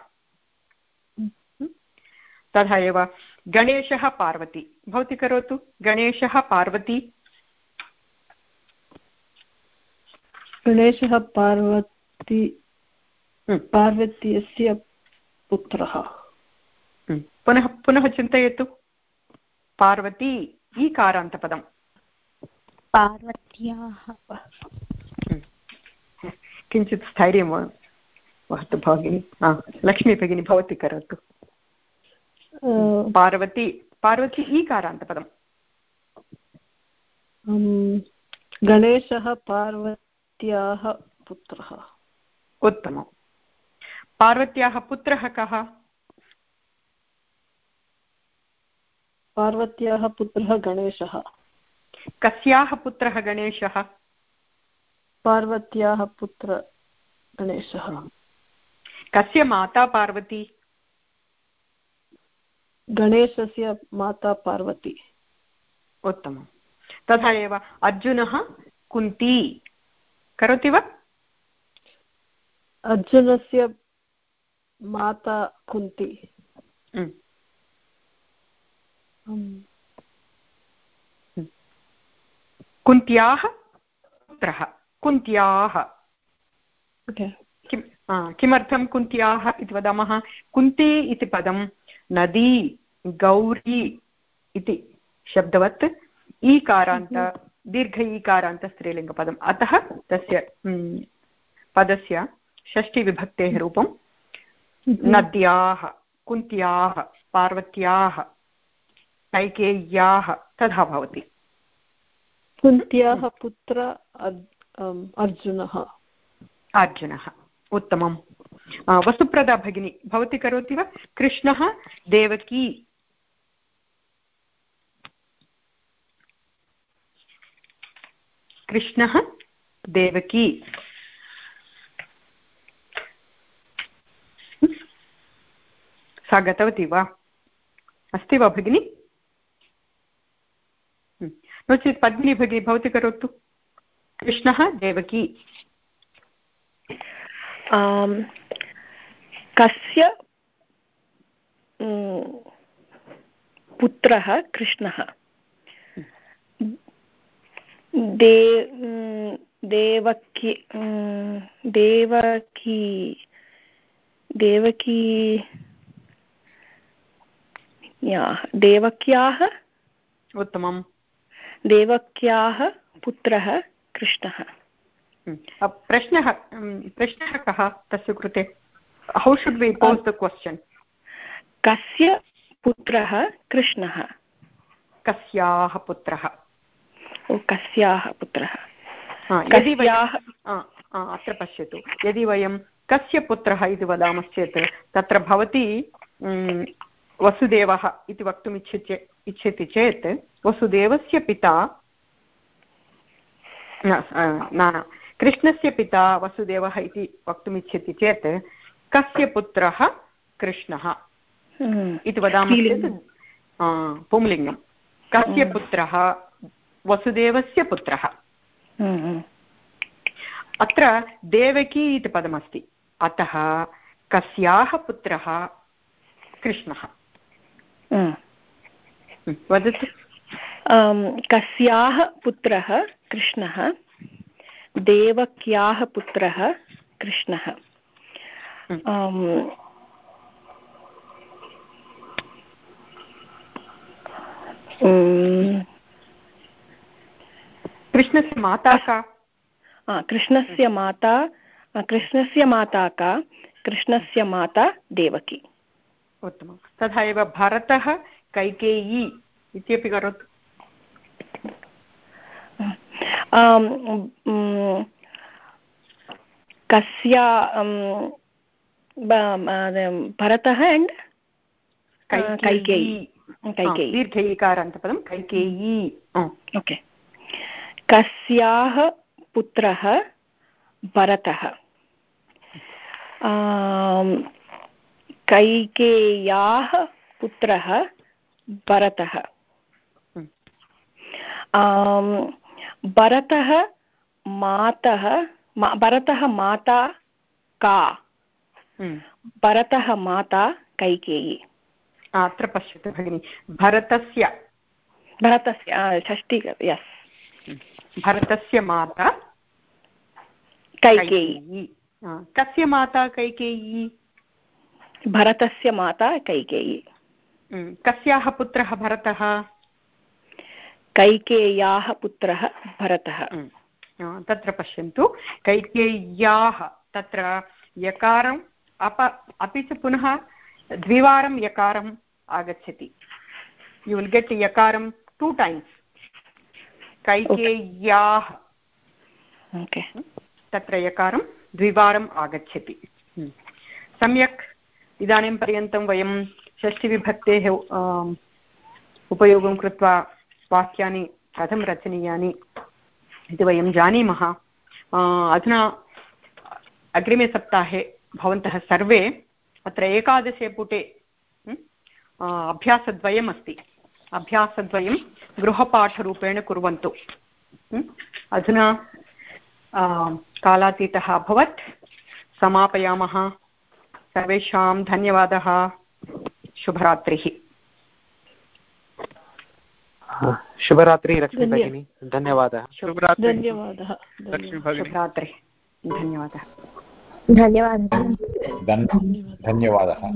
तथा एव गणेशः पार्वती। भवती करोतु। गणेशः पार्वती। गणेशः पार्वती पार्वतीयस्य पुत्रः। पुनः पुनः चिन्तयतु। पार्वती ईकारान्तपदम्। पार्वत्याः किञ्चित् स्थैर्यं वहतु भगिनि। लक्ष्मी भगिनी भवती करोतु। पार्वती पार्वती ईकारान्तपदम् गणेशः पार्वत्याः पुत्रः। उत्तमं पार्वत्याः पुत्रः कः? पार्वत्याः पुत्रः गणेशः। कस्याः पुत्रः गणेशः? पार्वत्याः पुत्र गणेशः। कस्य माता पार्वती? गणेशस्य माता पार्वती। उत्तमं तथा एव अर्जुनः कुन्ती। करोति वा? अर्जुनस्य माता कुन्ती। कुन्त्याः पुत्रः। कुन्त्याः। किमर्थं कुन्त्याः इति वदामः? कुन्ती इति पदं नदी गौरी इति शब्दवत् ईकारान्त दीर्घ ईकारान्त स्त्रीलिङ्गपदम्। अतः तस्य पदस्य षष्टिविभक्तेः रूपं नद्याः कुन्त्याः पार्वत्याः कैकेय्याः तथा भवति। कुन्त्याः पुत्र अर्जुनः। अर्जुनः। उत्तमं वसुप्रदा भगिनी, भवती करोति वा? कृष्णः देवकी। कृष्णः देवकी। सा गतवती वा? अस्ति वा भगिनि? नो चेत् पद्मिनी भगिनी, भवती करोतु। कृष्णः देवकी। कस्य पुत्रः कृष्णः। दे देवकी देवकी देवकी देवक्याः? उत्तमम्। देवक्याः पुत्रः कृष्णः। प्रश्नः प्रश्नः कः तस्य कृते? How should we pose the question कस्य पुत्रः कृष्णः? कस्याः पुत्रः। कस्याः पुत्रः? यदि अत्र पश्यतु। यदि वयं कस्य पुत्रः इति वदामश्चेत् तत्र भवती वसुदेवः इति वक्तुम् इच्छति इच्छति चेत् वसुदेवस्य पिता न कृष्णस्य पिता वसुदेवः इति वक्तुम् इच्छति चेत् कस्य पुत्रः कृष्णः? हम्म। इति वदामः चेत् पुंलिङ्गं कस्य हम्म। पुत्रः? वसुदेवस्य पुत्रः। हम्म, अत्र देवकी इति पदमस्ति। अतः कस्याः पुत्रः कृष्णः? वदतु। कस्याः पुत्रः कृष्णः? देवक्याः पुत्रः कृष्णः। कृष्णस्य माता का? कृष्णस्य माता कृष्णस्य माता का? कृष्णस्य माता देवकी। उत्तमं तथा एव भरतः कैकेयी इत्यपि करोतु। कस्य भरतः एण्ड् कैकेयी कैकेयी दीर्घ कैकेयी ओके कस्याः पुत्रः भरतः कैकेय्याः पुत्रः भरतः भरतः मातः भरतः माता का। भरतः माता कैकेयी। अत्र पश्यतु भगिनि। भरतस्य। भरतस्य षष्टि यस्। भरतस्य माता कैकेयी। कस्य माता कैकेयी? भरतस्य माता कैकेयी। कस्याः पुत्रः भरतः? कैकेय्याः पुत्रः भरतः। तत्र पश्यन्तु। कैकेय्याः तत्र यकारम् अप अपि च पुनः द्विवारं यकारम् आगच्छति। यु विल् गेट् यकारं टु टैम्स् कैकेय्याः तत्र यकारं द्विवारम् आगच्छति। सम्यक् इदानीं पर्यन्तं वयं षष्टिविभक्तेः उपयोगं कृत्वा वाक्यानि कथं रचनीयानि इति वयं जानीमः। अधुना अग्रिमे सप्ताहे भवन्तः सर्वे अत्र एकादशे पुटे अभ्यासद्वयमस्ति अभ्यासद्वयं गृहपाठरूपेण कुर्वन्तु। अधुना कालातीतः अभवत्। समापयामः। सर्वेषां धन्यवादः। शुभरात्रिः। शुभरात्रि लक्ष्मी धन्य- भगिनी धन्यवादः। शुभरात्रि। धन्यवादः। लक्ष्मी भगिनी शुभरात्रिः। धन्यवादः। धन्यवादः। धन्यवादः। धन्यवादः।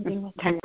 धन्यवादः।